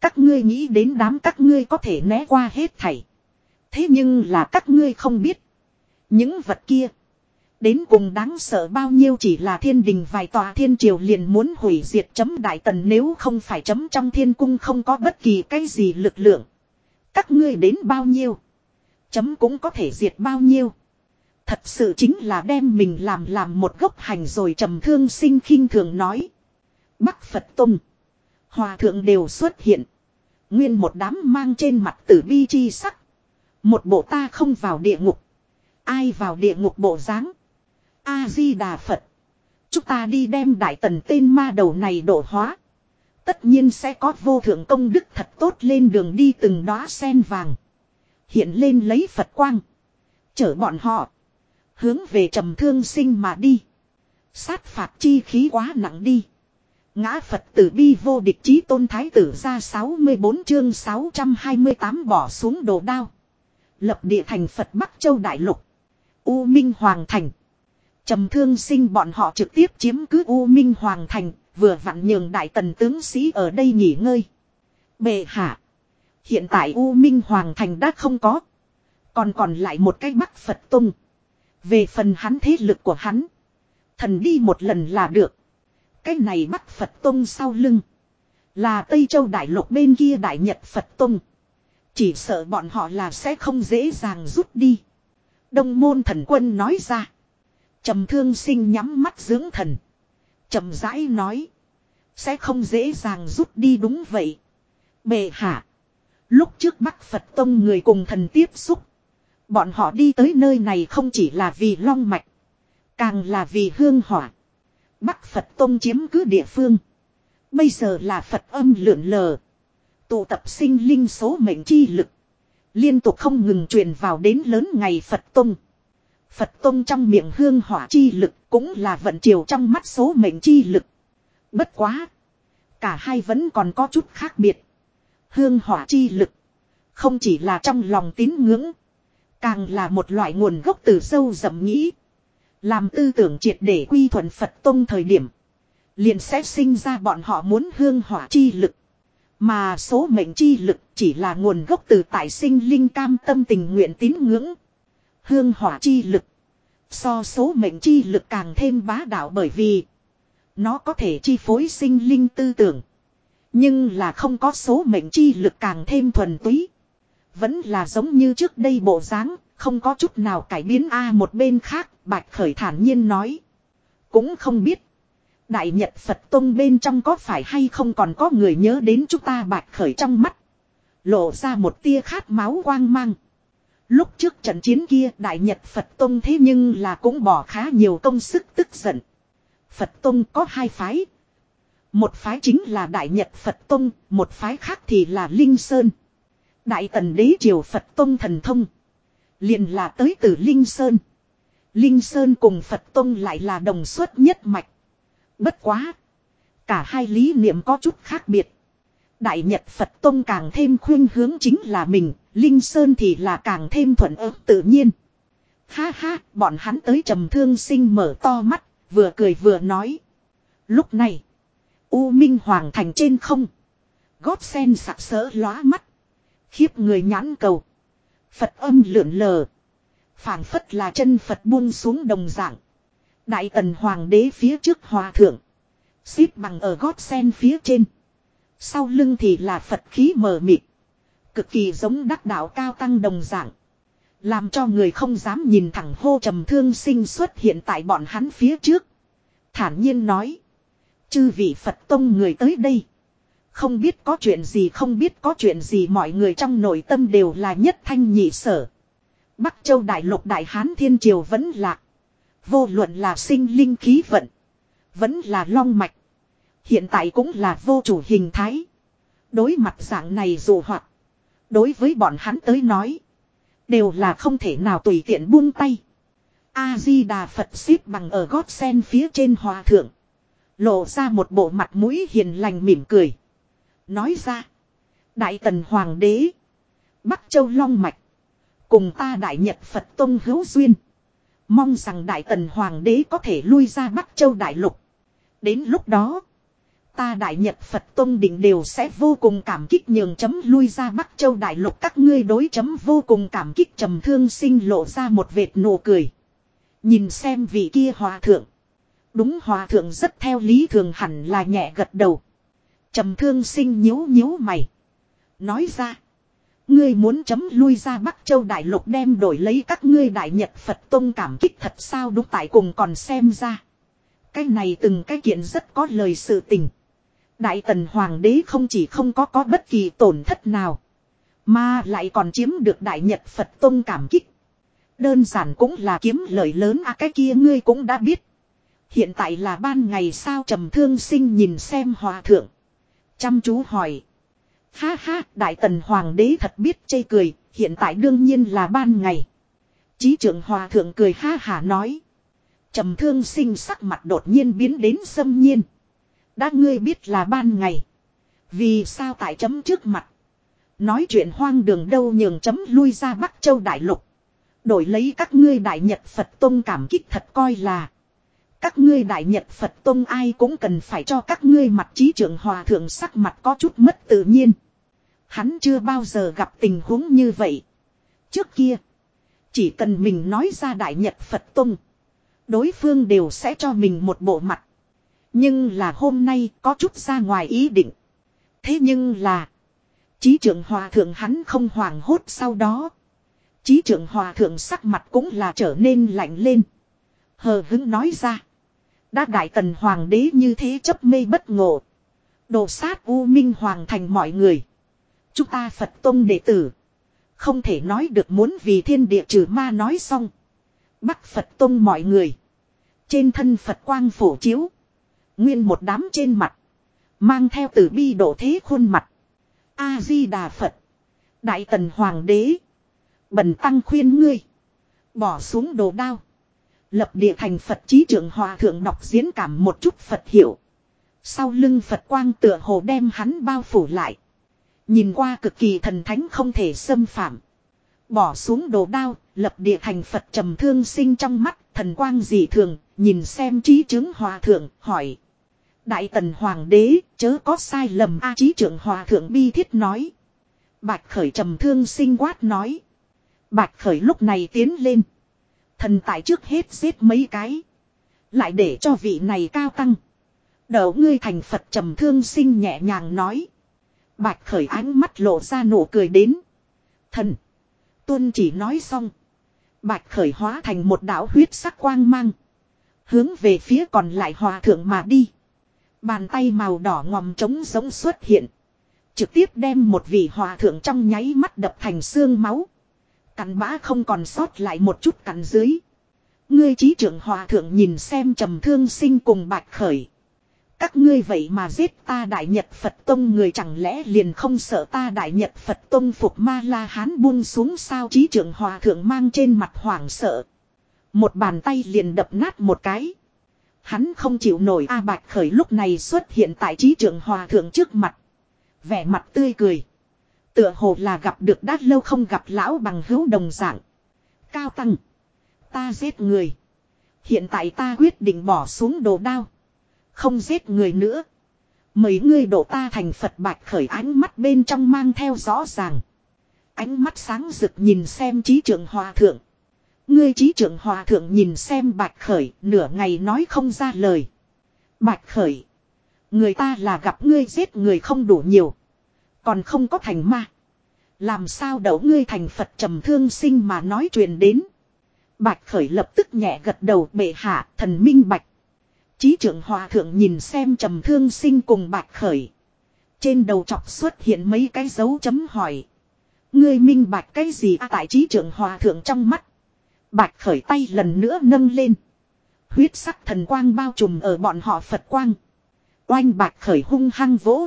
Các ngươi nghĩ đến đám các ngươi có thể né qua hết thảy. Thế nhưng là các ngươi không biết. Những vật kia. Đến cùng đáng sợ bao nhiêu chỉ là thiên đình vài tòa thiên triều liền muốn hủy diệt chấm đại tần nếu không phải chấm trong thiên cung không có bất kỳ cái gì lực lượng. Các ngươi đến bao nhiêu. Chấm cũng có thể diệt bao nhiêu. Thật sự chính là đem mình làm làm một gốc hành rồi trầm thương sinh khinh thường nói. Bắc Phật Tông. Hòa thượng đều xuất hiện. Nguyên một đám mang trên mặt tử bi chi sắc. Một bộ ta không vào địa ngục. Ai vào địa ngục bộ dáng A-di-đà Phật. Chúng ta đi đem đại tần tên ma đầu này độ hóa. Tất nhiên sẽ có vô thượng công đức thật tốt lên đường đi từng đóa sen vàng. Hiện lên lấy Phật quang. Chở bọn họ. Hướng về trầm thương sinh mà đi. Sát phạt chi khí quá nặng đi. Ngã Phật tử bi vô địch chí tôn thái tử ra 64 chương 628 bỏ xuống đồ đao. Lập địa thành Phật Bắc Châu Đại Lục. U Minh Hoàng Thành. trầm thương sinh bọn họ trực tiếp chiếm cứ U Minh Hoàng Thành, vừa vặn nhường đại tần tướng sĩ ở đây nghỉ ngơi. Bệ hạ. Hiện tại U Minh Hoàng Thành đã không có. Còn còn lại một cái Bắc Phật Tung. Về phần hắn thế lực của hắn. Thần đi một lần là được. Cái này bắt Phật Tông sau lưng. Là Tây Châu Đại Lục bên kia Đại Nhật Phật Tông. Chỉ sợ bọn họ là sẽ không dễ dàng rút đi. Đông môn thần quân nói ra. trầm thương sinh nhắm mắt dưỡng thần. trầm rãi nói. Sẽ không dễ dàng rút đi đúng vậy. Bệ hạ. Lúc trước Bắc Phật Tông người cùng thần tiếp xúc. Bọn họ đi tới nơi này không chỉ là vì long mạch. Càng là vì hương hỏa. Bắc Phật Tông chiếm cứ địa phương. Bây giờ là Phật âm lượn lờ. Tụ tập sinh linh số mệnh chi lực. Liên tục không ngừng truyền vào đến lớn ngày Phật Tông. Phật Tông trong miệng hương hỏa chi lực cũng là vận chiều trong mắt số mệnh chi lực. Bất quá. Cả hai vẫn còn có chút khác biệt. Hương hỏa chi lực. Không chỉ là trong lòng tín ngưỡng. Càng là một loại nguồn gốc từ sâu rậm nghĩ. Làm tư tưởng triệt để quy thuận Phật Tông thời điểm. Liền sẽ sinh ra bọn họ muốn hương hỏa chi lực. Mà số mệnh chi lực chỉ là nguồn gốc từ tại sinh linh cam tâm tình nguyện tín ngưỡng. Hương hỏa chi lực. So số mệnh chi lực càng thêm bá đạo bởi vì. Nó có thể chi phối sinh linh tư tưởng. Nhưng là không có số mệnh chi lực càng thêm thuần túy. Vẫn là giống như trước đây bộ dáng không có chút nào cải biến a một bên khác, Bạch Khởi thản nhiên nói. Cũng không biết. Đại Nhật Phật Tông bên trong có phải hay không còn có người nhớ đến chúng ta Bạch Khởi trong mắt. Lộ ra một tia khát máu quang mang. Lúc trước trận chiến kia Đại Nhật Phật Tông thế nhưng là cũng bỏ khá nhiều công sức tức giận. Phật Tông có hai phái. Một phái chính là Đại Nhật Phật Tông, một phái khác thì là Linh Sơn. Đại Tần Đế Triều Phật Tông thần thông. Liền là tới từ Linh Sơn. Linh Sơn cùng Phật Tông lại là đồng xuất nhất mạch. Bất quá. Cả hai lý niệm có chút khác biệt. Đại Nhật Phật Tông càng thêm khuyên hướng chính là mình, Linh Sơn thì là càng thêm thuận ớt tự nhiên. Ha ha, bọn hắn tới trầm thương sinh mở to mắt, vừa cười vừa nói. Lúc này, U Minh Hoàng thành trên không. Gót sen sặc sỡ lóa mắt. Khiếp người nhãn cầu. Phật âm lượn lờ. phảng phất là chân Phật buông xuống đồng dạng. Đại tần hoàng đế phía trước hòa thượng. Xít bằng ở gót sen phía trên. Sau lưng thì là Phật khí mờ mịt. Cực kỳ giống đắc đạo cao tăng đồng dạng. Làm cho người không dám nhìn thẳng hô trầm thương sinh xuất hiện tại bọn hắn phía trước. Thản nhiên nói. Chư vị Phật tông người tới đây. Không biết có chuyện gì, không biết có chuyện gì, mọi người trong nội tâm đều là nhất thanh nhị sở. Bắc Châu Đại Lục Đại Hán Thiên Triều vẫn lạc. Vô luận là sinh linh khí vận. Vẫn là long mạch. Hiện tại cũng là vô chủ hình thái. Đối mặt dạng này dù hoặc. Đối với bọn hắn tới nói. Đều là không thể nào tùy tiện buông tay. A-di-đà Phật xếp bằng ở gót sen phía trên hòa thượng. Lộ ra một bộ mặt mũi hiền lành mỉm cười. Nói ra. Đại tần hoàng đế. Bắc châu long mạch. Cùng ta đại nhật Phật tông hữu duyên. Mong rằng đại tần hoàng đế có thể lui ra Bắc châu đại lục. Đến lúc đó. Ta đại nhật Phật tông định đều sẽ vô cùng cảm kích nhường chấm lui ra Bắc châu đại lục các ngươi đối chấm vô cùng cảm kích trầm thương sinh lộ ra một vệt nụ cười. Nhìn xem vị kia hòa thượng. Đúng hòa thượng rất theo lý thường hẳn là nhẹ gật đầu trầm thương sinh nhíu nhíu mày. Nói ra. Ngươi muốn chấm lui ra Bắc Châu Đại Lục đem đổi lấy các ngươi Đại Nhật Phật Tông cảm kích thật sao đúng tại cùng còn xem ra. Cái này từng cái kiện rất có lời sự tình. Đại Tần Hoàng đế không chỉ không có có bất kỳ tổn thất nào. Mà lại còn chiếm được Đại Nhật Phật Tông cảm kích. Đơn giản cũng là kiếm lời lớn à cái kia ngươi cũng đã biết. Hiện tại là ban ngày sao trầm thương sinh nhìn xem hòa thượng. Chăm chú hỏi. Ha ha, Đại Tần Hoàng đế thật biết chê cười, hiện tại đương nhiên là ban ngày. Chí trưởng Hòa Thượng cười ha hả nói. trầm thương sinh sắc mặt đột nhiên biến đến xâm nhiên. Đã ngươi biết là ban ngày. Vì sao tại chấm trước mặt. Nói chuyện hoang đường đâu nhường chấm lui ra Bắc Châu Đại Lục. Đổi lấy các ngươi Đại Nhật Phật Tông cảm kích thật coi là. Các ngươi đại nhật Phật Tông ai cũng cần phải cho các ngươi mặt trí trưởng hòa thượng sắc mặt có chút mất tự nhiên. Hắn chưa bao giờ gặp tình huống như vậy. Trước kia, chỉ cần mình nói ra đại nhật Phật Tông, đối phương đều sẽ cho mình một bộ mặt. Nhưng là hôm nay có chút ra ngoài ý định. Thế nhưng là, trí trưởng hòa thượng hắn không hoảng hốt sau đó. Trí trưởng hòa thượng sắc mặt cũng là trở nên lạnh lên. Hờ hứng nói ra. Đã đại tần hoàng đế như thế chấp mê bất ngộ. Đồ sát U Minh Hoàng thành mọi người. Chúng ta Phật Tông đệ tử. Không thể nói được muốn vì thiên địa trừ ma nói xong. Bắc Phật Tông mọi người. Trên thân Phật quang phổ chiếu. Nguyên một đám trên mặt. Mang theo tử bi độ thế khuôn mặt. A-di-đà Phật. Đại tần hoàng đế. Bần tăng khuyên ngươi. Bỏ xuống đồ đao. Lập địa thành Phật trí trưởng hòa thượng đọc diễn cảm một chút Phật hiểu. Sau lưng Phật quang tựa hồ đem hắn bao phủ lại. Nhìn qua cực kỳ thần thánh không thể xâm phạm. Bỏ xuống đồ đao, lập địa thành Phật trầm thương sinh trong mắt, thần quang dị thường, nhìn xem trí chứng hòa thượng, hỏi. Đại tần hoàng đế, chớ có sai lầm A trí trưởng hòa thượng bi thiết nói. Bạch khởi trầm thương sinh quát nói. Bạch khởi lúc này tiến lên. Thần tại trước hết giết mấy cái. Lại để cho vị này cao tăng. Đầu ngươi thành Phật trầm thương sinh nhẹ nhàng nói. Bạch khởi ánh mắt lộ ra nụ cười đến. Thần. Tuân chỉ nói xong. Bạch khởi hóa thành một đạo huyết sắc quang mang. Hướng về phía còn lại hòa thượng mà đi. Bàn tay màu đỏ ngòm trống giống xuất hiện. Trực tiếp đem một vị hòa thượng trong nháy mắt đập thành xương máu cặn bã không còn sót lại một chút cặn dưới. Ngươi trí trưởng hòa thượng nhìn xem trầm thương sinh cùng bạch khởi. Các ngươi vậy mà giết ta đại nhật Phật Tông người chẳng lẽ liền không sợ ta đại nhật Phật Tông phục ma la hán buông xuống sao trí trưởng hòa thượng mang trên mặt hoảng sợ. Một bàn tay liền đập nát một cái. Hắn không chịu nổi A Bạch Khởi lúc này xuất hiện tại trí trưởng hòa thượng trước mặt. Vẻ mặt tươi cười. Tựa hồ là gặp được đã lâu không gặp lão bằng hữu đồng dạng. Cao tăng. Ta giết người. Hiện tại ta quyết định bỏ xuống đồ đao. Không giết người nữa. Mấy ngươi độ ta thành Phật bạch khởi ánh mắt bên trong mang theo rõ ràng. Ánh mắt sáng rực nhìn xem trí trưởng hòa thượng. Ngươi trí trưởng hòa thượng nhìn xem bạch khởi, nửa ngày nói không ra lời. Bạch khởi. Người ta là gặp ngươi giết người không đủ nhiều. Còn không có thành ma. Làm sao đậu ngươi thành Phật trầm thương sinh mà nói chuyện đến. Bạch khởi lập tức nhẹ gật đầu bệ hạ thần minh bạch. Chí trưởng hòa thượng nhìn xem trầm thương sinh cùng bạch khởi. Trên đầu chọc xuất hiện mấy cái dấu chấm hỏi. Ngươi minh bạch cái gì à, tại trí trưởng hòa thượng trong mắt. Bạch khởi tay lần nữa nâng lên. Huyết sắc thần quang bao trùm ở bọn họ Phật quang. Oanh bạch khởi hung hăng vỗ.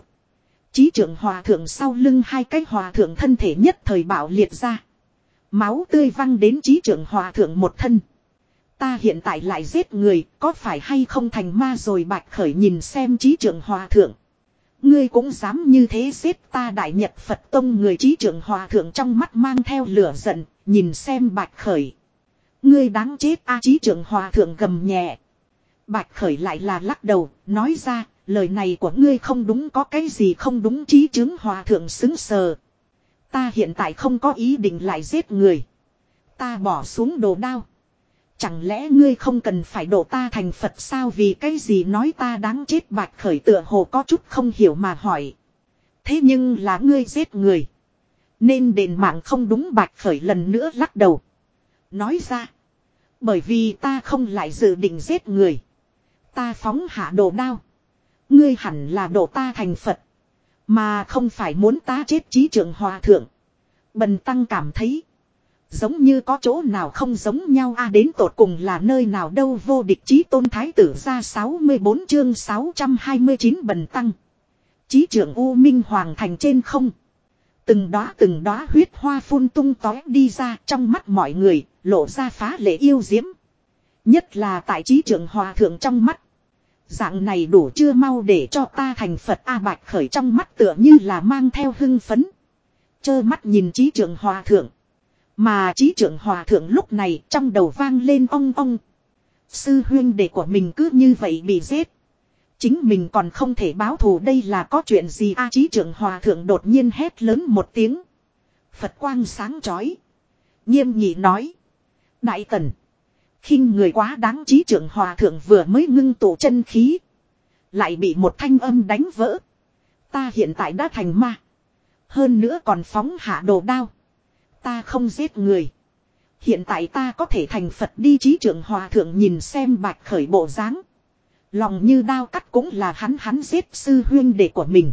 Chí trưởng hòa thượng sau lưng hai cái hòa thượng thân thể nhất thời bảo liệt ra. Máu tươi văng đến trí trưởng hòa thượng một thân. Ta hiện tại lại giết người, có phải hay không thành ma rồi bạch khởi nhìn xem trí trưởng hòa thượng. Ngươi cũng dám như thế giết ta đại nhật Phật tông người trí trưởng hòa thượng trong mắt mang theo lửa giận, nhìn xem bạch khởi. Ngươi đáng chết a trí trưởng hòa thượng gầm nhẹ. Bạch khởi lại là lắc đầu, nói ra, lời này của ngươi không đúng, có cái gì không đúng trí chứng hòa thượng xứng sờ. Ta hiện tại không có ý định lại giết người. Ta bỏ xuống đồ đao. Chẳng lẽ ngươi không cần phải đổ ta thành Phật sao vì cái gì nói ta đáng chết bạch khởi tựa hồ có chút không hiểu mà hỏi. Thế nhưng là ngươi giết người. Nên đền mạng không đúng bạch khởi lần nữa lắc đầu. Nói ra. Bởi vì ta không lại dự định giết người. Ta phóng hạ đồ đao. Ngươi hẳn là đổ ta thành Phật. Mà không phải muốn ta chết trí trưởng hòa thượng. Bần tăng cảm thấy. Giống như có chỗ nào không giống nhau a đến tột cùng là nơi nào đâu vô địch chí tôn thái tử ra 64 chương 629 bần tăng. Chí trưởng U Minh Hoàng thành trên không. Từng đóa từng đóa huyết hoa phun tung tói đi ra trong mắt mọi người, lộ ra phá lệ yêu diễm. Nhất là tại trí trưởng hòa thượng trong mắt. Dạng này đủ chưa mau để cho ta thành Phật A Bạch khởi trong mắt tựa như là mang theo hưng phấn. Chơ mắt nhìn trí trưởng hòa thượng. Mà trí trưởng hòa thượng lúc này trong đầu vang lên ong ong. Sư huyên đệ của mình cứ như vậy bị giết. Chính mình còn không thể báo thù đây là có chuyện gì a trí trưởng hòa thượng đột nhiên hét lớn một tiếng. Phật quang sáng chói. Nghiêm nhị nói. Đại tần khinh người quá đáng trí trưởng hòa thượng vừa mới ngưng tụ chân khí. Lại bị một thanh âm đánh vỡ. Ta hiện tại đã thành ma. Hơn nữa còn phóng hạ đồ đao. Ta không giết người. Hiện tại ta có thể thành Phật đi trí trưởng hòa thượng nhìn xem bạch khởi bộ dáng Lòng như đao cắt cũng là hắn hắn giết sư huyên đệ của mình.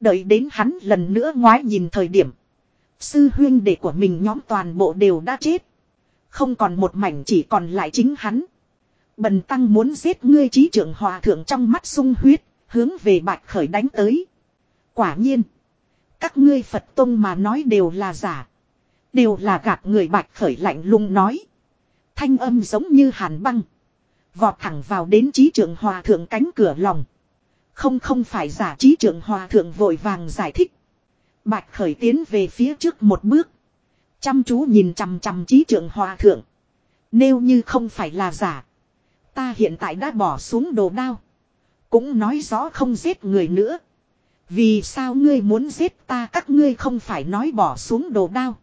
Đợi đến hắn lần nữa ngoái nhìn thời điểm. Sư huyên đệ của mình nhóm toàn bộ đều đã chết. Không còn một mảnh chỉ còn lại chính hắn. Bần tăng muốn giết ngươi trí trưởng hòa thượng trong mắt sung huyết, hướng về bạch khởi đánh tới. Quả nhiên. Các ngươi Phật Tông mà nói đều là giả. Đều là gạt người bạch khởi lạnh lùng nói. Thanh âm giống như hàn băng. Vọt thẳng vào đến trí trưởng hòa thượng cánh cửa lòng. Không không phải giả trí trưởng hòa thượng vội vàng giải thích. Bạch khởi tiến về phía trước một bước. Chăm chú nhìn chằm chằm trí trưởng hòa thượng. Nếu như không phải là giả. Ta hiện tại đã bỏ xuống đồ đao. Cũng nói rõ không giết người nữa. Vì sao ngươi muốn giết ta, các ngươi không phải nói bỏ xuống đồ đao.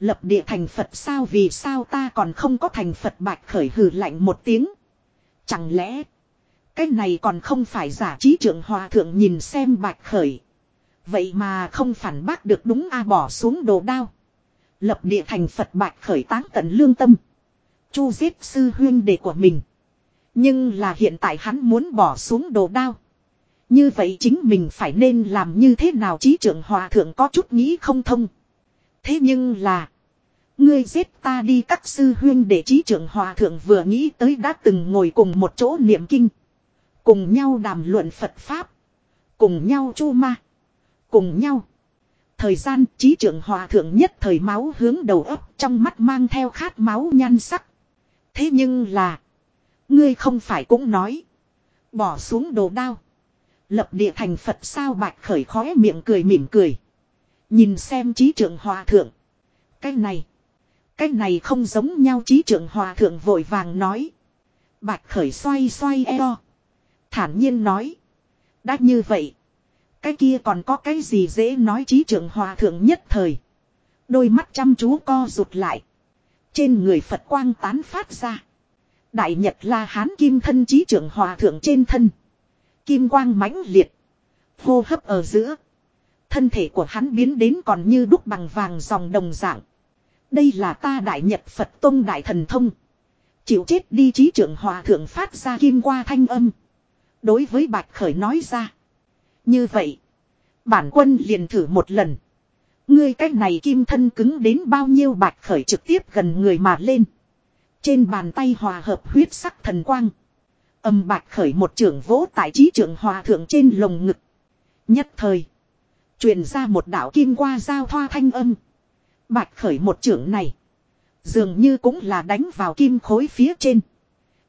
Lập địa thành Phật sao vì sao ta còn không có thành Phật bạch khởi hừ lạnh một tiếng. Chẳng lẽ. Cái này còn không phải giả trí trưởng hòa thượng nhìn xem bạch khởi. Vậy mà không phản bác được đúng a, bỏ xuống đồ đao. Lập địa thành Phật bạch khởi táng tận lương tâm. Chu giết sư huyên đệ của mình. Nhưng là hiện tại hắn muốn bỏ xuống đồ đao. Như vậy chính mình phải nên làm như thế nào trí trưởng hòa thượng có chút nghĩ không thông. Thế nhưng là. Ngươi giết ta đi các sư huyên để trí trưởng hòa thượng vừa nghĩ tới đã từng ngồi cùng một chỗ niệm kinh. Cùng nhau đàm luận Phật Pháp. Cùng nhau chu ma. Cùng nhau. Thời gian, trí trưởng hòa thượng nhất thời máu hướng đầu ấp, trong mắt mang theo khát máu nhan sắc. Thế nhưng là. Ngươi không phải cũng nói. Bỏ xuống đồ đao. Lập địa thành Phật sao bạch khởi khóe miệng cười mỉm cười. Nhìn xem trí trưởng hòa thượng. Cái này. Cái này không giống nhau, trí trưởng hòa thượng vội vàng nói. Bạch khởi xoay xoay eo. Thản nhiên nói. Đã như vậy. Cái kia còn có cái gì dễ nói trí trưởng hòa thượng nhất thời. Đôi mắt chăm chú co rụt lại. Trên người Phật quang tán phát ra. Đại Nhật la hán kim thân trí trưởng hòa thượng trên thân. Kim quang mãnh liệt. Hô hấp ở giữa. Thân thể của hắn biến đến còn như đúc bằng vàng dòng đồng dạng. Đây là ta Đại Nhật Phật Tông Đại Thần Thông. Chịu chết đi trí trưởng hòa thượng phát ra kim qua thanh âm. Đối với Bạch Khởi nói ra. Như vậy. Bản quân liền thử một lần. Ngươi cách này kim thân cứng đến bao nhiêu Bạch Khởi trực tiếp gần người mà lên. Trên bàn tay hòa hợp huyết sắc thần quang. Âm Bạch Khởi một trưởng vỗ tại trí trưởng hòa thượng trên lồng ngực. Nhất thời. truyền ra một đạo kim qua giao thoa thanh âm. Bạch Khởi một trưởng này. Dường như cũng là đánh vào kim khối phía trên.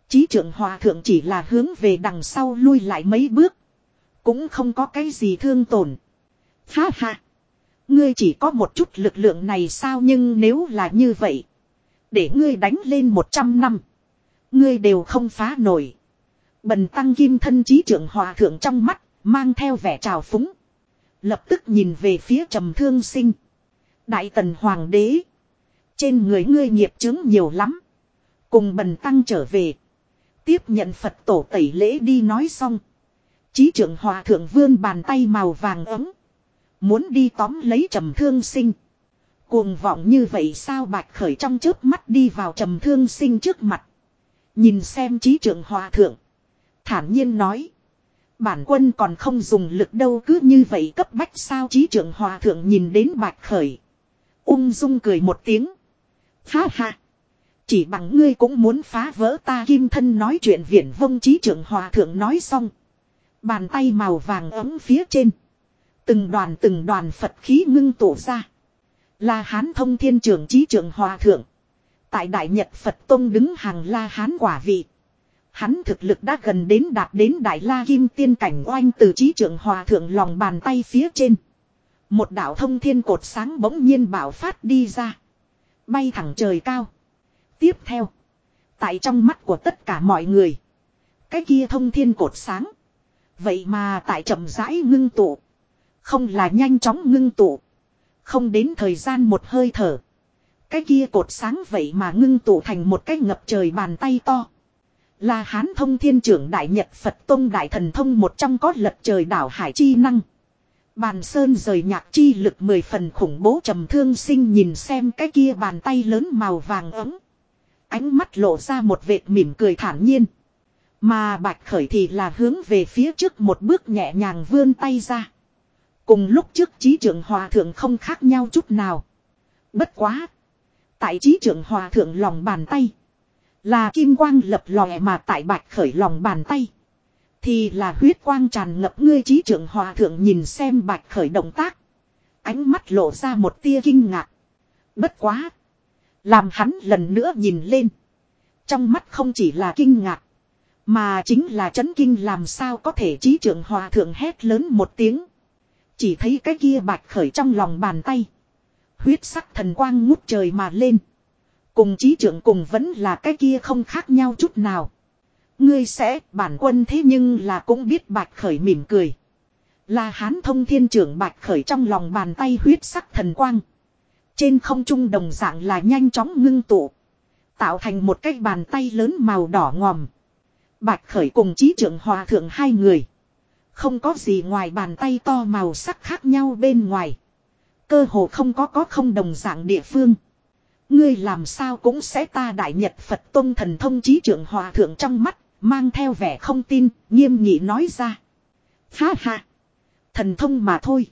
Chí trưởng hòa thượng chỉ là hướng về đằng sau lui lại mấy bước. Cũng không có cái gì thương tổn. Ha ha. Ngươi chỉ có một chút lực lượng này sao nhưng nếu là như vậy. Để ngươi đánh lên một trăm năm. Ngươi đều không phá nổi. Bần tăng kim thân trí trưởng hòa thượng trong mắt, mang theo vẻ trào phúng. Lập tức nhìn về phía trầm thương sinh. Đại tần hoàng đế. Trên người ngươi nghiệp chứng nhiều lắm. Cùng bần tăng trở về. Tiếp nhận Phật tổ tẩy lễ đi nói xong. Chí trưởng hòa thượng vươn bàn tay màu vàng ấm. Muốn đi tóm lấy trầm thương sinh. Cuồng vọng như vậy sao bạch khởi trong trước mắt đi vào trầm thương sinh trước mặt. Nhìn xem chí trưởng hòa thượng. Thản nhiên nói. Bản quân còn không dùng lực đâu cứ như vậy cấp bách sao chí trưởng hòa thượng nhìn đến bạch khởi. Ung dung cười một tiếng. Ha ha. Chỉ bằng ngươi cũng muốn phá vỡ ta kim thân nói chuyện viển vông chí trưởng hòa thượng nói xong. Bàn tay màu vàng ấm phía trên. Từng đoàn từng đoàn Phật khí ngưng tụ ra. La Hán thông thiên trưởng trí trưởng hòa thượng. Tại Đại Nhật Phật Tông đứng hàng La Hán quả vị. Hắn thực lực đã gần đến đạt đến Đại La Kim tiên cảnh oanh từ trí trưởng hòa thượng lòng bàn tay phía trên. Một đạo thông thiên cột sáng bỗng nhiên bảo phát đi ra. Bay thẳng trời cao. Tiếp theo. Tại trong mắt của tất cả mọi người. Cái kia thông thiên cột sáng. Vậy mà tại chậm rãi ngưng tụ. Không là nhanh chóng ngưng tụ. Không đến thời gian một hơi thở. Cái kia cột sáng vậy mà ngưng tụ thành một cái ngập trời bàn tay to. Là hán thông thiên trưởng đại nhật Phật Tông đại thần thông một trong có lật trời đảo hải chi năng. Bàn sơn rời nhạc chi lực mười phần khủng bố trầm thương sinh nhìn xem cái kia bàn tay lớn màu vàng ấm. Ánh mắt lộ ra một vệt mỉm cười thản nhiên. Mà bạch khởi thì là hướng về phía trước một bước nhẹ nhàng vươn tay ra. Cùng lúc trước trí trưởng hòa thượng không khác nhau chút nào. Bất quá. Tại trí trưởng hòa thượng lòng bàn tay. Là kim quang lập lòe mà tại bạch khởi lòng bàn tay. Thì là huyết quang tràn ngập ngươi trí trưởng hòa thượng nhìn xem bạch khởi động tác. Ánh mắt lộ ra một tia kinh ngạc. Bất quá. Làm hắn lần nữa nhìn lên. Trong mắt không chỉ là kinh ngạc. Mà chính là chấn kinh làm sao có thể trí trưởng hòa thượng hét lớn một tiếng. Chỉ thấy cái kia bạch khởi trong lòng bàn tay. Huyết sắc thần quang ngút trời mà lên. Cùng trí trưởng cùng vẫn là cái kia không khác nhau chút nào. Ngươi sẽ, bản quân thế nhưng là cũng biết bạch khởi mỉm cười. Là hán thông thiên trưởng bạch khởi trong lòng bàn tay huyết sắc thần quang. Trên không trung đồng dạng là nhanh chóng ngưng tụ. Tạo thành một cái bàn tay lớn màu đỏ ngòm. Bạch khởi cùng trí trưởng hòa thượng hai người. Không có gì ngoài bàn tay to màu sắc khác nhau bên ngoài. Cơ hồ không có có không đồng dạng địa phương. Ngươi làm sao cũng sẽ ta đại nhật Phật Tông thần thông trí trưởng hòa thượng trong mắt, mang theo vẻ không tin, nghiêm nghị nói ra. Ha ha! Thần thông mà thôi.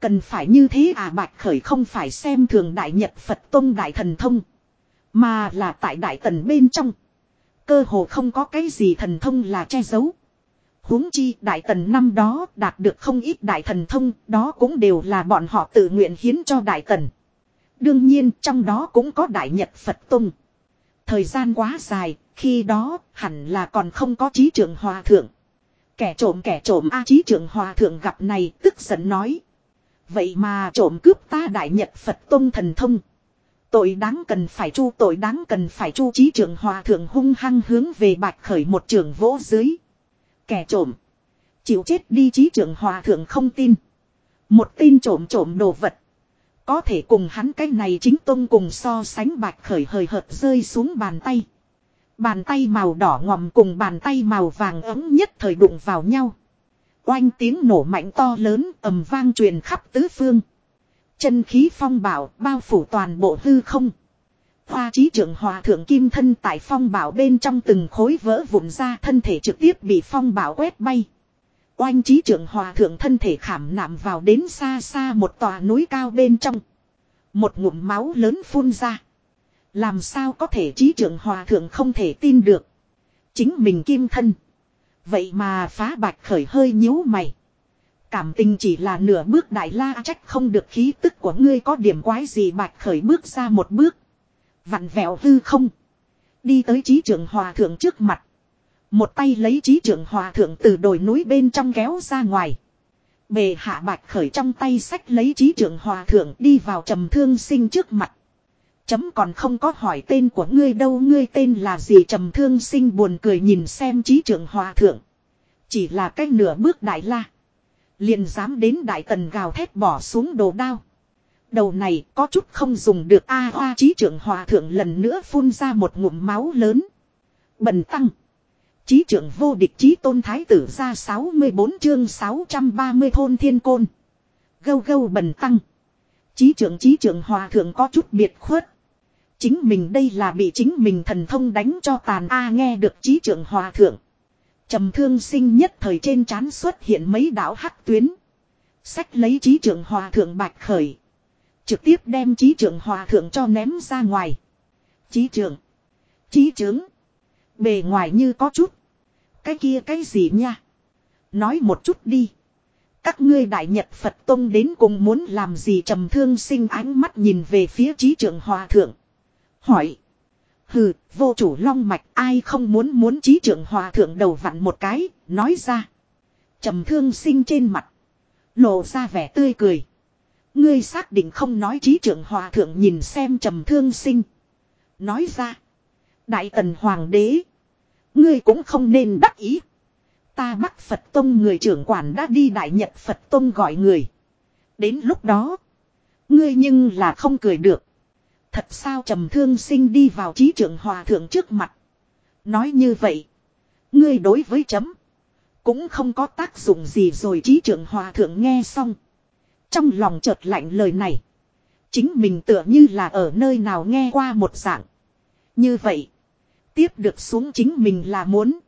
Cần phải như thế à bạch khởi không phải xem thường đại nhật Phật Tông đại thần thông. Mà là tại đại tần bên trong. Cơ hồ không có cái gì thần thông là che giấu huống chi đại tần năm đó đạt được không ít đại thần thông, đó cũng đều là bọn họ tự nguyện hiến cho đại tần. Đương nhiên trong đó cũng có đại nhật Phật Tông. Thời gian quá dài, khi đó hẳn là còn không có trí trưởng hòa thượng. Kẻ trộm kẻ trộm A trí trưởng hòa thượng gặp này tức giận nói. Vậy mà trộm cướp ta đại nhật Phật Tông thần thông. Tội đáng cần phải chu, tội đáng cần phải chu trí trưởng hòa thượng hung hăng hướng về bạch khởi một trường vỗ dưới. Kẻ trộm. Chịu chết đi trí trưởng hòa thượng không tin. Một tin trộm trộm đồ vật. Có thể cùng hắn cái này chính tôn cùng so sánh bạch khởi hời hợt rơi xuống bàn tay. Bàn tay màu đỏ ngòm cùng bàn tay màu vàng ấm nhất thời đụng vào nhau. Oanh tiếng nổ mạnh to lớn ầm vang truyền khắp tứ phương. Chân khí phong bảo bao phủ toàn bộ hư không. Hoa trí trưởng hòa thượng kim thân tại phong bảo bên trong từng khối vỡ vụn ra thân thể trực tiếp bị phong bảo quét bay. Oanh trí trưởng hòa thượng thân thể khảm nạm vào đến xa xa một tòa núi cao bên trong. Một ngụm máu lớn phun ra. Làm sao có thể trí trưởng hòa thượng không thể tin được. Chính mình kim thân. Vậy mà phá bạch khởi hơi nhíu mày. Cảm tình chỉ là nửa bước đại la trách không được khí tức của ngươi có điểm quái gì bạch khởi bước ra một bước. Vặn vẹo hư không. Đi tới trí trưởng hòa thượng trước mặt. Một tay lấy trí trưởng hòa thượng từ đồi núi bên trong kéo ra ngoài. Bề hạ bạch khởi trong tay sách lấy trí trưởng hòa thượng đi vào trầm thương sinh trước mặt. Chấm còn không có hỏi tên của ngươi đâu, ngươi tên là gì trầm thương sinh buồn cười nhìn xem trí trưởng hòa thượng. Chỉ là cách nửa bước đại la. Liền dám đến đại tần gào thét bỏ xuống đồ đao. Đầu này có chút không dùng được A hoa trí trưởng hòa thượng lần nữa phun ra một ngụm máu lớn. Bần tăng. Trí trưởng vô địch trí tôn thái tử ra 64 chương 630 thôn thiên côn. Gâu gâu bần tăng. Trí trưởng trí trưởng hòa thượng có chút biệt khuất. Chính mình đây là bị chính mình thần thông đánh cho tàn A nghe được trí trưởng hòa thượng trầm thương sinh nhất thời trên trán xuất hiện mấy đạo hắc tuyến. Sách lấy trí trưởng hòa thượng bạch khởi. Trực tiếp đem trí trưởng hòa thượng cho ném ra ngoài. Trí trưởng. Trí trưởng. Bề ngoài như có chút. Cái kia cái gì nha. Nói một chút đi. Các ngươi đại nhật Phật Tông đến cùng muốn làm gì trầm thương sinh ánh mắt nhìn về phía trí trưởng hòa thượng. Hỏi. Hừ, vô chủ long mạch ai không muốn muốn trí trưởng hòa thượng đầu vặn một cái, nói ra. trầm thương sinh trên mặt. Lộ ra vẻ tươi cười. Ngươi xác định không nói trí trưởng hòa thượng nhìn xem trầm thương sinh. Nói ra. Đại tần hoàng đế. Ngươi cũng không nên đắc ý. Ta bắt Phật Tông người trưởng quản đã đi đại nhật Phật Tông gọi người. Đến lúc đó. Ngươi nhưng là không cười được. Thật sao trầm thương sinh đi vào trí trưởng hòa thượng trước mặt. Nói như vậy. Ngươi đối với chấm. Cũng không có tác dụng gì rồi trí trưởng hòa thượng nghe xong. Trong lòng chợt lạnh lời này. Chính mình tựa như là ở nơi nào nghe qua một dạng. Như vậy. Tiếp được xuống chính mình là muốn.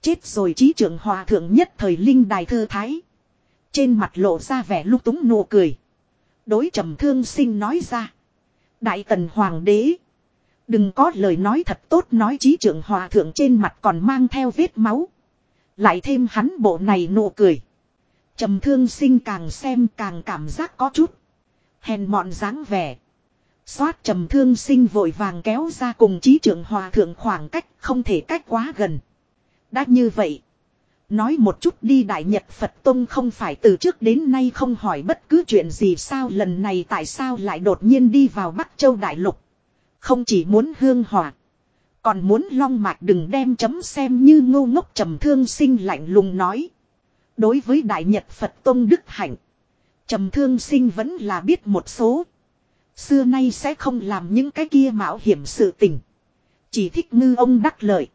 Chết rồi trí trưởng hòa thượng nhất thời linh đài thư thái. Trên mặt lộ ra vẻ lúc túng nụ cười. Đối trầm thương sinh nói ra. Đại tần hoàng đế. Đừng có lời nói thật tốt nói trí trưởng hòa thượng trên mặt còn mang theo vết máu. Lại thêm hắn bộ này nụ cười. Trầm thương sinh càng xem càng cảm giác có chút. Hèn mọn dáng vẻ. Xoát trầm thương sinh vội vàng kéo ra cùng trí trưởng hòa thượng khoảng cách không thể cách quá gần. Đã như vậy. Nói một chút đi Đại Nhật Phật Tông không phải từ trước đến nay không hỏi bất cứ chuyện gì sao lần này tại sao lại đột nhiên đi vào Bắc Châu Đại Lục. Không chỉ muốn hương hòa. Còn muốn long mạch đừng đem chấm xem như ngô ngốc trầm thương sinh lạnh lùng nói. Đối với Đại Nhật Phật Tông Đức Hạnh. Trầm thương sinh vẫn là biết một số. Xưa nay sẽ không làm những cái kia mạo hiểm sự tình. Chỉ thích ngư ông đắc lợi.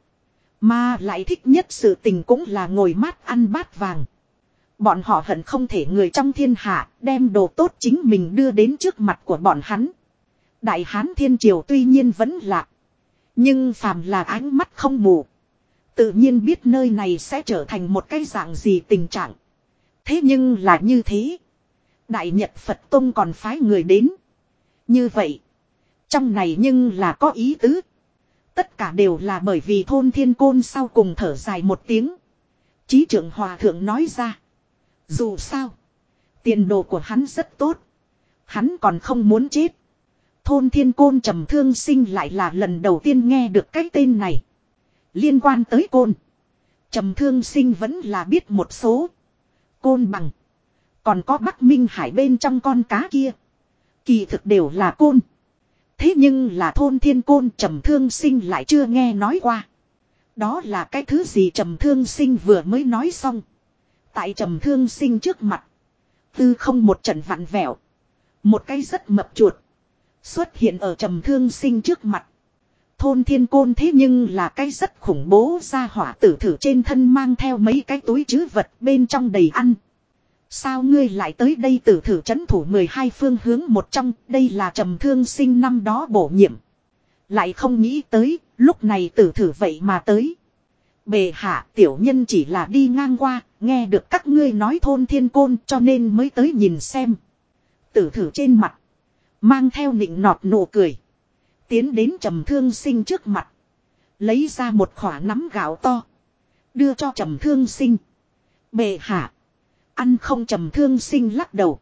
Mà lại thích nhất sự tình cũng là ngồi mát ăn bát vàng. Bọn họ hận không thể người trong thiên hạ đem đồ tốt chính mình đưa đến trước mặt của bọn hắn. Đại hán thiên triều tuy nhiên vẫn lạ. Nhưng phàm là ánh mắt không mù. Tự nhiên biết nơi này sẽ trở thành một cái dạng gì tình trạng. Thế nhưng là như thế. Đại Nhật Phật Tông còn phái người đến. Như vậy. Trong này nhưng là có ý tứ. Tất cả đều là bởi vì thôn thiên côn sau cùng thở dài một tiếng. Chí trưởng hòa thượng nói ra. Dù sao. Tiền đồ của hắn rất tốt. Hắn còn không muốn chết. Thôn thiên côn trầm thương sinh lại là lần đầu tiên nghe được cái tên này. Liên quan tới côn. trầm thương sinh vẫn là biết một số. Côn bằng. Còn có Bắc Minh Hải bên trong con cá kia. Kỳ thực đều là côn. Thế nhưng là thôn thiên côn trầm thương sinh lại chưa nghe nói qua. Đó là cái thứ gì trầm thương sinh vừa mới nói xong. Tại trầm thương sinh trước mặt. Tư không một trận vặn vẹo. Một cái rất mập chuột. Xuất hiện ở trầm thương sinh trước mặt. Thôn thiên côn thế nhưng là cái rất khủng bố ra hỏa tử thử trên thân mang theo mấy cái túi chứ vật bên trong đầy ăn. Sao ngươi lại tới đây tử thử chấn thủ 12 phương hướng một trong, đây là trầm thương sinh năm đó bổ nhiệm. Lại không nghĩ tới, lúc này tử thử vậy mà tới. Bề hạ tiểu nhân chỉ là đi ngang qua, nghe được các ngươi nói thôn thiên côn cho nên mới tới nhìn xem. Tử thử trên mặt, mang theo nịnh nọt nụ cười. Tiến đến trầm thương sinh trước mặt. Lấy ra một khỏa nắm gạo to. Đưa cho trầm thương sinh. Bề hạ. Ăn không trầm thương sinh lắc đầu.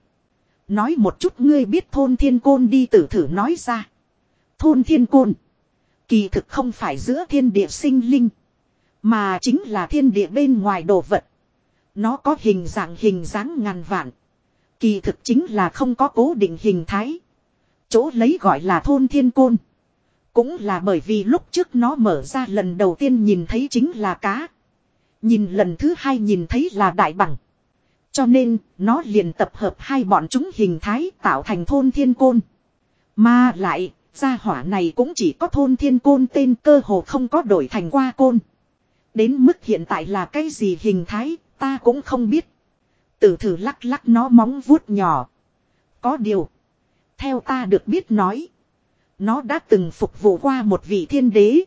Nói một chút ngươi biết thôn thiên côn đi tử thử nói ra. Thôn thiên côn. Kỳ thực không phải giữa thiên địa sinh linh. Mà chính là thiên địa bên ngoài đồ vật. Nó có hình dạng hình dáng ngàn vạn. Kỳ thực chính là không có cố định hình thái. Chỗ lấy gọi là thôn thiên côn. Cũng là bởi vì lúc trước nó mở ra lần đầu tiên nhìn thấy chính là cá. Nhìn lần thứ hai nhìn thấy là đại bằng. Cho nên, nó liền tập hợp hai bọn chúng hình thái tạo thành thôn thiên côn. Mà lại, gia hỏa này cũng chỉ có thôn thiên côn tên cơ hồ không có đổi thành qua côn. Đến mức hiện tại là cái gì hình thái, ta cũng không biết. Tử thử lắc lắc nó móng vuốt nhỏ. Có điều. Theo ta được biết nói. Nó đã từng phục vụ qua một vị thiên đế.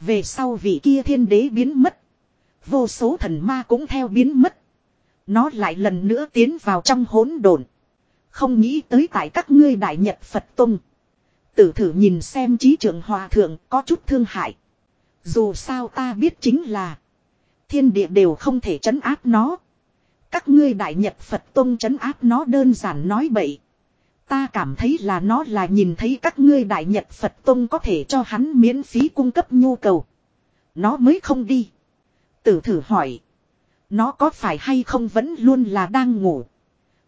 Về sau vị kia thiên đế biến mất. Vô số thần ma cũng theo biến mất. Nó lại lần nữa tiến vào trong hỗn độn. Không nghĩ tới tại các ngươi đại nhật Phật Tông. Tử thử nhìn xem trí trưởng hòa thượng có chút thương hại. Dù sao ta biết chính là. Thiên địa đều không thể trấn áp nó. Các ngươi đại nhật Phật Tông trấn áp nó đơn giản nói bậy. Ta cảm thấy là nó là nhìn thấy các ngươi đại nhật Phật Tông có thể cho hắn miễn phí cung cấp nhu cầu. Nó mới không đi. Tử thử hỏi. Nó có phải hay không vẫn luôn là đang ngủ.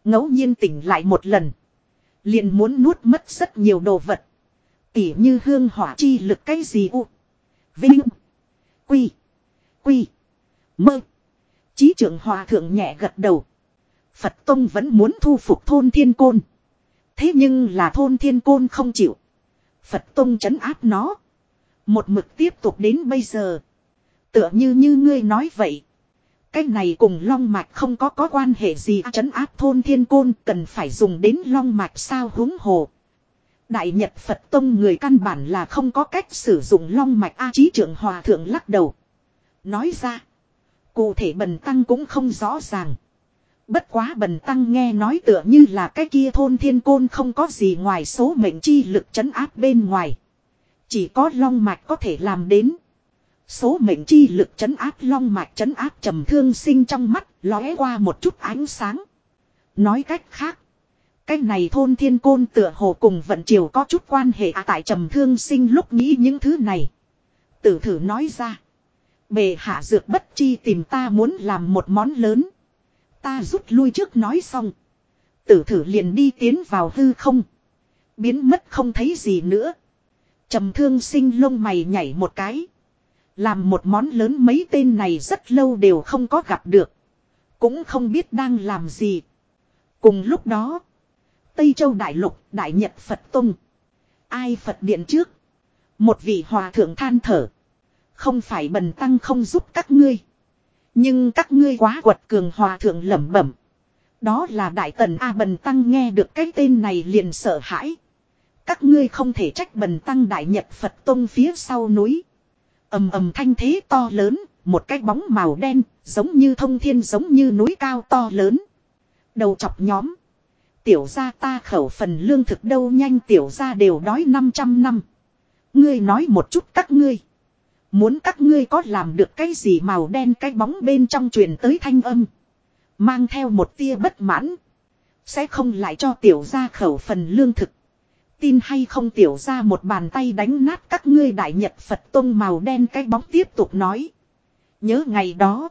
ngẫu nhiên tỉnh lại một lần. Liền muốn nuốt mất rất nhiều đồ vật. Tỉ như hương hỏa chi lực cái gì u. Vinh. Quy. Quy. Mơ. Chí trưởng hòa thượng nhẹ gật đầu. Phật Tông vẫn muốn thu phục thôn thiên côn. Thế nhưng là thôn thiên côn không chịu. Phật Tông chấn áp nó. Một mực tiếp tục đến bây giờ. Tựa như như ngươi nói vậy. Cái này cùng long mạch không có có quan hệ gì à, trấn áp thôn thiên côn cần phải dùng đến long mạch sao huống hồ. Đại Nhật Phật Tông người căn bản là không có cách sử dụng long mạch A, Chí trưởng Hòa Thượng lắc đầu. Nói ra. Cụ thể bần tăng cũng không rõ ràng. Bất quá bần tăng nghe nói tựa như là cái kia thôn thiên côn không có gì ngoài số mệnh chi lực chấn áp bên ngoài. Chỉ có long mạch có thể làm đến. Số mệnh chi lực chấn áp long mạch chấn áp trầm thương sinh trong mắt, lóe qua một chút ánh sáng. Nói cách khác. Cái này thôn thiên côn tựa hồ cùng vận triều có chút quan hệ à tại trầm thương sinh lúc nghĩ những thứ này. Tử thử nói ra. Bề hạ dược bất chi tìm ta muốn làm một món lớn. Ta rút lui trước nói xong. Tử thử liền đi tiến vào hư không. Biến mất không thấy gì nữa. trầm thương sinh lông mày nhảy một cái. Làm một món lớn mấy tên này rất lâu đều không có gặp được. Cũng không biết đang làm gì. Cùng lúc đó. Tây Châu Đại Lục, Đại Nhật Phật Tông. Ai Phật Điện trước. Một vị hòa thượng than thở. Không phải bần tăng không giúp các ngươi. Nhưng các ngươi quá quật cường hòa thượng lẩm bẩm. Đó là Đại Tần A Bần Tăng nghe được cái tên này liền sợ hãi. Các ngươi không thể trách Bần Tăng Đại Nhật Phật Tông phía sau núi ầm ầm thanh thế to lớn, một cái bóng màu đen, giống như thông thiên giống như núi cao to lớn. Đầu chọc nhóm. Tiểu gia ta khẩu phần lương thực đâu nhanh tiểu gia đều đói 500 năm. Ngươi nói một chút các ngươi. Muốn các ngươi có làm được cái gì màu đen cái bóng bên trong truyền tới thanh âm. Mang theo một tia bất mãn. Sẽ không lại cho tiểu gia khẩu phần lương thực tin hay không tiểu ra một bàn tay đánh nát các ngươi đại nhật Phật tông màu đen cái bóng tiếp tục nói. Nhớ ngày đó.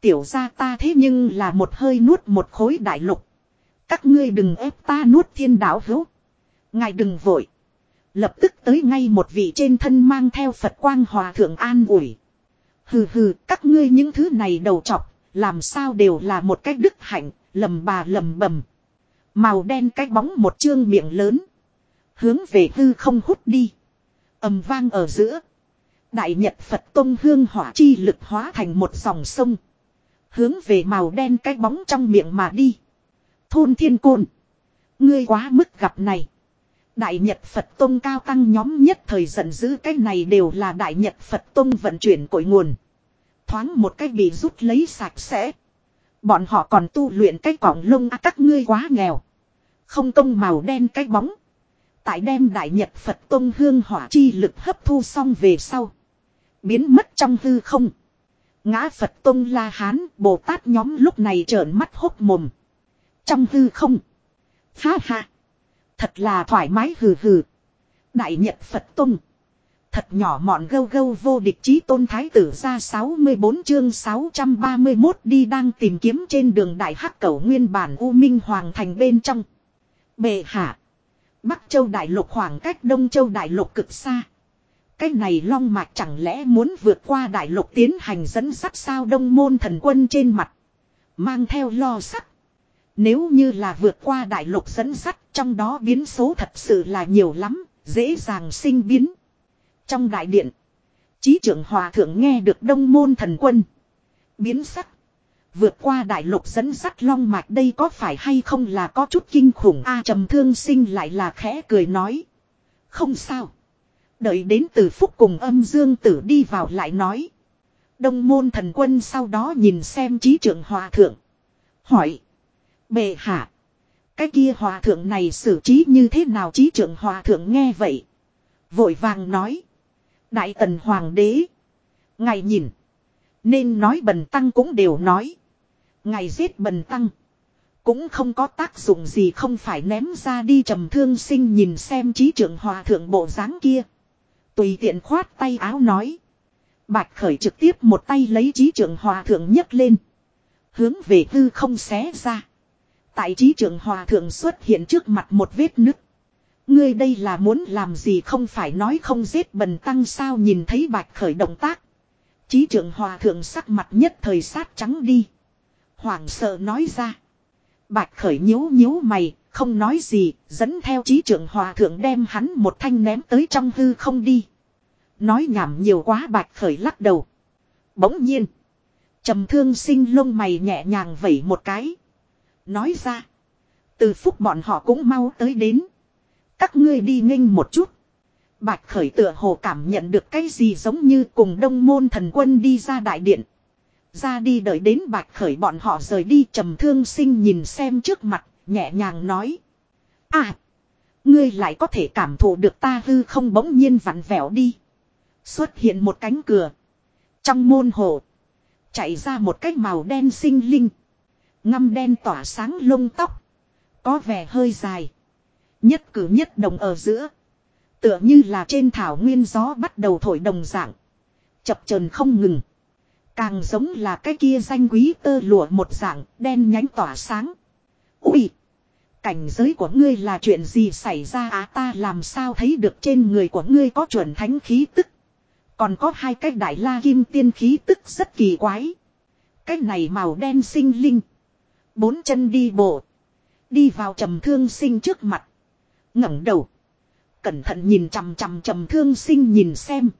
Tiểu ra ta thế nhưng là một hơi nuốt một khối đại lục. Các ngươi đừng ép ta nuốt thiên đạo hữu. Ngài đừng vội. Lập tức tới ngay một vị trên thân mang theo Phật quang hòa thượng an ủi. Hừ hừ, các ngươi những thứ này đầu chọc, làm sao đều là một cách đức hạnh, lầm bà lầm bầm. Màu đen cái bóng một chương miệng lớn. Hướng về hư không hút đi. ầm vang ở giữa. Đại Nhật Phật Tông hương hỏa chi lực hóa thành một dòng sông. Hướng về màu đen cái bóng trong miệng mà đi. Thôn thiên côn. Ngươi quá mức gặp này. Đại Nhật Phật Tông cao tăng nhóm nhất thời giận dữ cái này đều là Đại Nhật Phật Tông vận chuyển cội nguồn. Thoáng một cái bị rút lấy sạch sẽ. Bọn họ còn tu luyện cái cọng lông à, các ngươi quá nghèo. Không công màu đen cái bóng. Tại đem Đại Nhật Phật Tông hương hỏa chi lực hấp thu xong về sau. Biến mất trong hư không. Ngã Phật Tông La Hán, Bồ Tát nhóm lúc này trợn mắt hốc mồm. Trong hư không. Ha ha. Thật là thoải mái hừ hừ. Đại Nhật Phật Tông. Thật nhỏ mọn gâu gâu vô địch chí tôn thái tử ra 64 chương 631 đi đang tìm kiếm trên đường đại hắc cầu nguyên bản U Minh Hoàng thành bên trong. Bệ hạ. Bắc Châu Đại Lục khoảng cách Đông Châu Đại Lục cực xa. Cái này long mạch chẳng lẽ muốn vượt qua Đại Lục tiến hành dẫn sắt sao đông môn thần quân trên mặt. Mang theo lo sắc. Nếu như là vượt qua Đại Lục dẫn sắt trong đó biến số thật sự là nhiều lắm, dễ dàng sinh biến. Trong đại điện, Chí trưởng hòa thượng nghe được đông môn thần quân. Biến sắc. Vượt qua đại lục dẫn sắt long mạch đây có phải hay không là có chút kinh khủng a trầm thương sinh lại là khẽ cười nói. Không sao. Đợi đến từ phúc cùng âm dương tử đi vào lại nói. Đông môn thần quân sau đó nhìn xem trí trưởng hòa thượng. Hỏi. Bệ hạ. Cái kia hòa thượng này xử trí như thế nào trí trưởng hòa thượng nghe vậy. Vội vàng nói. Đại tần hoàng đế. Ngài nhìn. Nên nói bần tăng cũng đều nói. Ngài giết bần tăng. Cũng không có tác dụng gì không phải ném ra đi trầm thương sinh nhìn xem trí trưởng hòa thượng bộ dáng kia. Tùy tiện khoát tay áo nói. Bạch khởi trực tiếp một tay lấy trí trưởng hòa thượng nhấc lên. Hướng về hư không xé ra. Tại trí trưởng hòa thượng xuất hiện trước mặt một vết nứt. Ngươi đây là muốn làm gì không phải nói không giết bần tăng sao nhìn thấy bạch khởi động tác. Chí trưởng hòa thượng sắc mặt nhất thời sát trắng đi. Hoảng sợ nói ra. Bạch khởi nhíu nhíu mày, không nói gì, dẫn theo trí trưởng hòa thượng đem hắn một thanh ném tới trong hư không đi. Nói nhảm nhiều quá bạch khởi lắc đầu. Bỗng nhiên. trầm thương sinh lông mày nhẹ nhàng vẩy một cái. Nói ra. Từ phúc bọn họ cũng mau tới đến. Các ngươi đi nghênh một chút. Bạch khởi tựa hồ cảm nhận được cái gì giống như cùng đông môn thần quân đi ra đại điện. Ra đi đợi đến bạch khởi bọn họ rời đi trầm thương sinh nhìn xem trước mặt, nhẹ nhàng nói. À, ngươi lại có thể cảm thụ được ta hư không bỗng nhiên vặn vẹo đi. Xuất hiện một cánh cửa. Trong môn hồ, chạy ra một cái màu đen sinh linh. Ngăm đen tỏa sáng lông tóc. Có vẻ hơi dài. Nhất cử nhất đồng ở giữa. Tựa như là trên thảo nguyên gió bắt đầu thổi đồng dạng. Chập chờn không ngừng. Càng giống là cái kia danh quý tơ lụa một dạng đen nhánh tỏa sáng. Ui! Cảnh giới của ngươi là chuyện gì xảy ra á à, ta làm sao thấy được trên người của ngươi có chuẩn thánh khí tức. Còn có hai cái đại la kim tiên khí tức rất kỳ quái. Cái này màu đen sinh linh. Bốn chân đi bộ. Đi vào trầm thương sinh trước mặt ngẩng đầu. Cẩn thận nhìn chằm chằm trầm thương sinh nhìn xem.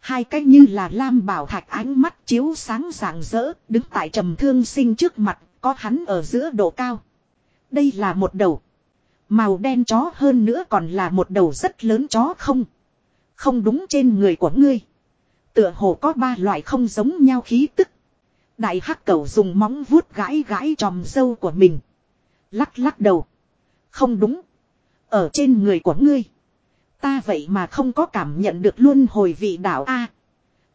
Hai cái như là lam bảo thạch ánh mắt chiếu sáng rạng rỡ, đứng tại trầm thương sinh trước mặt, có hắn ở giữa độ cao. Đây là một đầu. Màu đen chó hơn nữa còn là một đầu rất lớn chó không. Không đúng trên người của ngươi. Tựa hồ có ba loại không giống nhau khí tức. Đại hắc cầu dùng móng vuốt gãi gãi tròm dâu của mình. Lắc lắc đầu. Không đúng. Ở trên người của ngươi. Ta vậy mà không có cảm nhận được luôn hồi vị đạo A.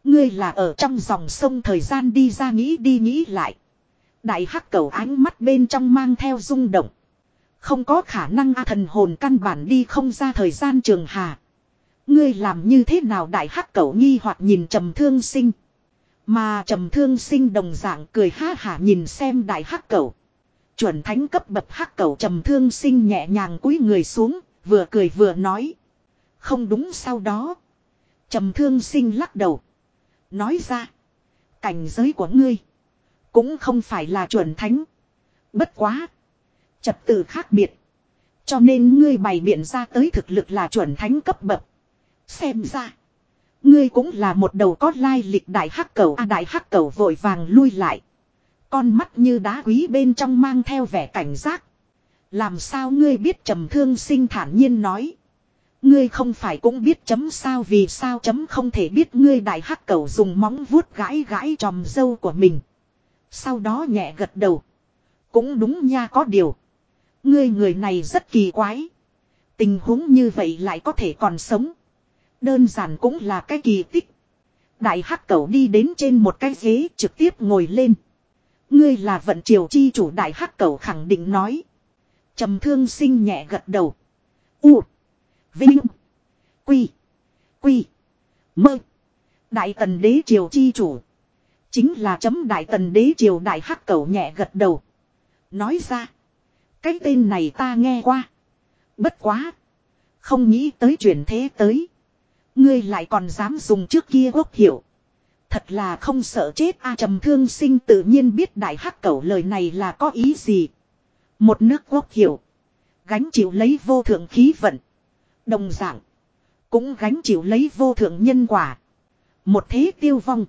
ngươi là ở trong dòng sông thời gian đi ra nghĩ đi nghĩ lại. Đại hắc cầu ánh mắt bên trong mang theo rung động. Không có khả năng A thần hồn căn bản đi không ra thời gian trường hà. Ngươi làm như thế nào đại hắc cầu nghi hoặc nhìn trầm thương sinh. Mà trầm thương sinh đồng dạng cười ha hả nhìn xem đại hắc cầu. Chuẩn thánh cấp bậc hắc cầu trầm thương sinh nhẹ nhàng cúi người xuống, vừa cười vừa nói. Không đúng sau đó. Trầm thương sinh lắc đầu. Nói ra. Cảnh giới của ngươi. Cũng không phải là chuẩn thánh. Bất quá. Trật tự khác biệt. Cho nên ngươi bày biện ra tới thực lực là chuẩn thánh cấp bậc. Xem ra. Ngươi cũng là một đầu có lai lịch đại hắc cầu a đại hắc cầu vội vàng lui lại. Con mắt như đá quý bên trong mang theo vẻ cảnh giác. Làm sao ngươi biết trầm thương sinh thản nhiên nói. Ngươi không phải cũng biết chấm sao vì sao chấm không thể biết ngươi đại hắc cầu dùng móng vuốt gãi gãi tròm dâu của mình. Sau đó nhẹ gật đầu. Cũng đúng nha, có điều. Ngươi người này rất kỳ quái. Tình huống như vậy lại có thể còn sống. Đơn giản cũng là cái kỳ tích. Đại hắc cầu đi đến trên một cái ghế trực tiếp ngồi lên. Ngươi là vận triều chi chủ, đại hắc cầu khẳng định nói. trầm thương sinh nhẹ gật đầu. U. Vinh. Quy. Quy. Mơ. Đại tần đế triều chi chủ. Chính là chấm đại tần đế triều đại hắc cầu nhẹ gật đầu. Nói ra. Cái tên này ta nghe qua. Bất quá. Không nghĩ tới chuyển thế tới. Ngươi lại còn dám dùng trước kia quốc hiệu. Thật là không sợ chết a trầm thương sinh tự nhiên biết đại hắc cẩu lời này là có ý gì. Một nước quốc hiệu. Gánh chịu lấy vô thượng khí vận. Đồng dạng. Cũng gánh chịu lấy vô thượng nhân quả. Một thế tiêu vong.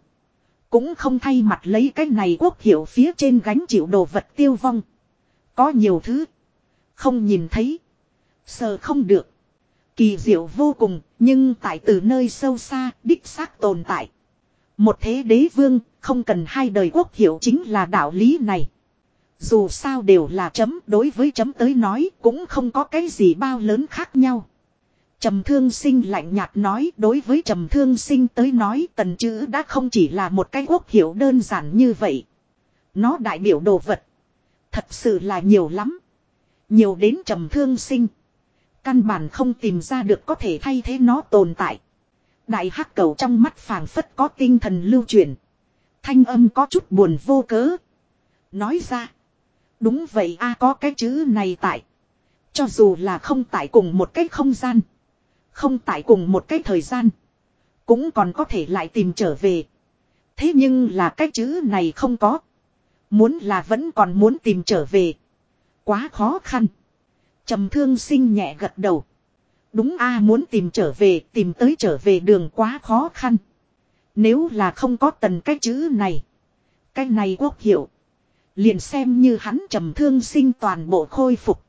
Cũng không thay mặt lấy cái này quốc hiệu phía trên gánh chịu đồ vật tiêu vong. Có nhiều thứ. Không nhìn thấy. Sờ không được. Kỳ diệu vô cùng, nhưng tại từ nơi sâu xa, đích xác tồn tại. Một thế đế vương, không cần hai đời quốc hiệu chính là đạo lý này. Dù sao đều là chấm, đối với chấm tới nói cũng không có cái gì bao lớn khác nhau. Trầm thương sinh lạnh nhạt nói, đối với trầm thương sinh tới nói, tần chữ đã không chỉ là một cái quốc hiểu đơn giản như vậy. Nó đại biểu đồ vật. Thật sự là nhiều lắm. Nhiều đến trầm thương sinh. Căn bản không tìm ra được có thể thay thế nó tồn tại. Đại hắc cầu trong mắt phảng phất có tinh thần lưu truyền. Thanh âm có chút buồn vô cớ. Nói ra. Đúng vậy a, có cái chữ này tại. Cho dù là không tại cùng một cái không gian. Không tại cùng một cái thời gian. Cũng còn có thể lại tìm trở về. Thế nhưng là cái chữ này không có. Muốn là vẫn còn muốn tìm trở về. Quá khó khăn. trầm thương sinh nhẹ gật đầu. Đúng a muốn tìm trở về, tìm tới trở về đường quá khó khăn. Nếu là không có tần cái chữ này. Cái này quốc hiệu. Liền xem như hắn trầm thương sinh toàn bộ khôi phục.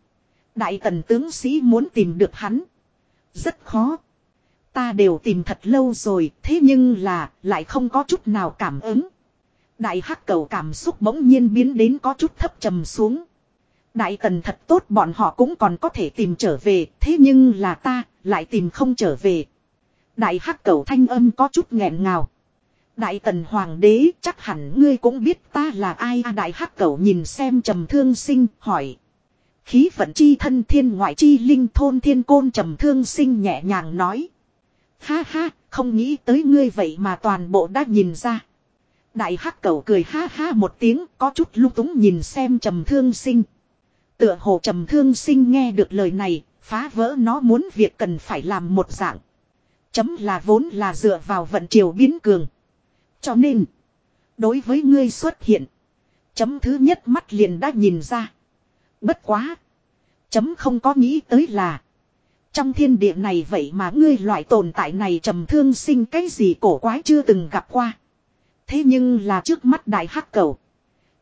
Đại tần tướng sĩ muốn tìm được hắn. Rất khó. Ta đều tìm thật lâu rồi, thế nhưng là, lại không có chút nào cảm ứng. Đại hắc cầu cảm xúc bỗng nhiên biến đến có chút thấp trầm xuống. Đại tần thật tốt bọn họ cũng còn có thể tìm trở về, thế nhưng là ta, lại tìm không trở về. Đại hắc cầu thanh âm có chút nghẹn ngào. Đại tần hoàng đế chắc hẳn ngươi cũng biết ta là ai à, đại hắc cầu nhìn xem trầm thương sinh hỏi. Khí vận chi thân thiên ngoại chi linh thôn thiên côn trầm thương sinh nhẹ nhàng nói. Ha ha, không nghĩ tới ngươi vậy mà toàn bộ đã nhìn ra. Đại hắc cầu cười ha ha một tiếng có chút lung túng nhìn xem trầm thương sinh. Tựa hồ trầm thương sinh nghe được lời này, phá vỡ nó muốn việc cần phải làm một dạng. Chấm là vốn là dựa vào vận triều biến cường. Cho nên, đối với ngươi xuất hiện, chấm thứ nhất mắt liền đã nhìn ra. Bất quá. Chấm không có nghĩ tới là. Trong thiên địa này vậy mà ngươi loại tồn tại này trầm thương sinh cái gì cổ quái chưa từng gặp qua. Thế nhưng là trước mắt đại hắc cầu.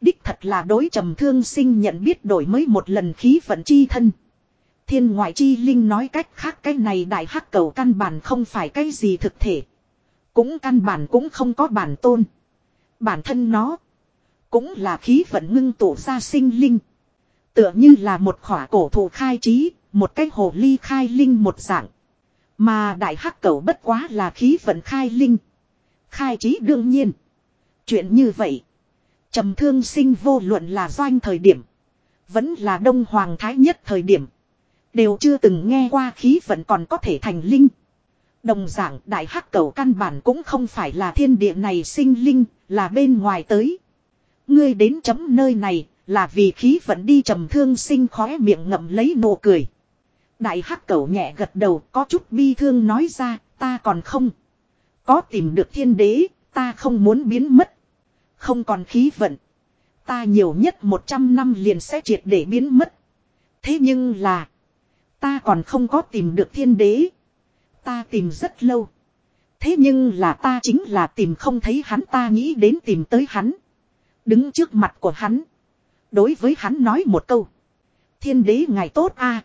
Đích thật là đối trầm thương sinh nhận biết đổi mới một lần khí vận chi thân. Thiên ngoại chi linh nói cách khác cái này đại hắc cầu căn bản không phải cái gì thực thể. Cũng căn bản cũng không có bản tôn. Bản thân nó. Cũng là khí vận ngưng tụ ra sinh linh. Tựa như là một khỏa cổ thụ khai trí, một cái hồ ly khai linh một dạng. Mà đại hắc cầu bất quá là khí vận khai linh. Khai trí đương nhiên. Chuyện như vậy. trầm thương sinh vô luận là doanh thời điểm. Vẫn là đông hoàng thái nhất thời điểm. Đều chưa từng nghe qua khí vận còn có thể thành linh. Đồng dạng đại hắc cầu căn bản cũng không phải là thiên địa này sinh linh, là bên ngoài tới. Ngươi đến chấm nơi này, là vì khí vận đi trầm thương sinh khóe miệng ngậm lấy nụ cười. Đại hắc cẩu nhẹ gật đầu có chút bi thương nói ra, ta còn không. Có tìm được thiên đế, ta không muốn biến mất. Không còn khí vận. Ta nhiều nhất 100 năm liền sẽ triệt để biến mất. Thế nhưng là. Ta còn không có tìm được thiên đế. Ta tìm rất lâu. Thế nhưng là ta chính là tìm không thấy hắn ta nghĩ đến tìm tới hắn. Đứng trước mặt của hắn. Đối với hắn nói một câu. Thiên đế ngài tốt a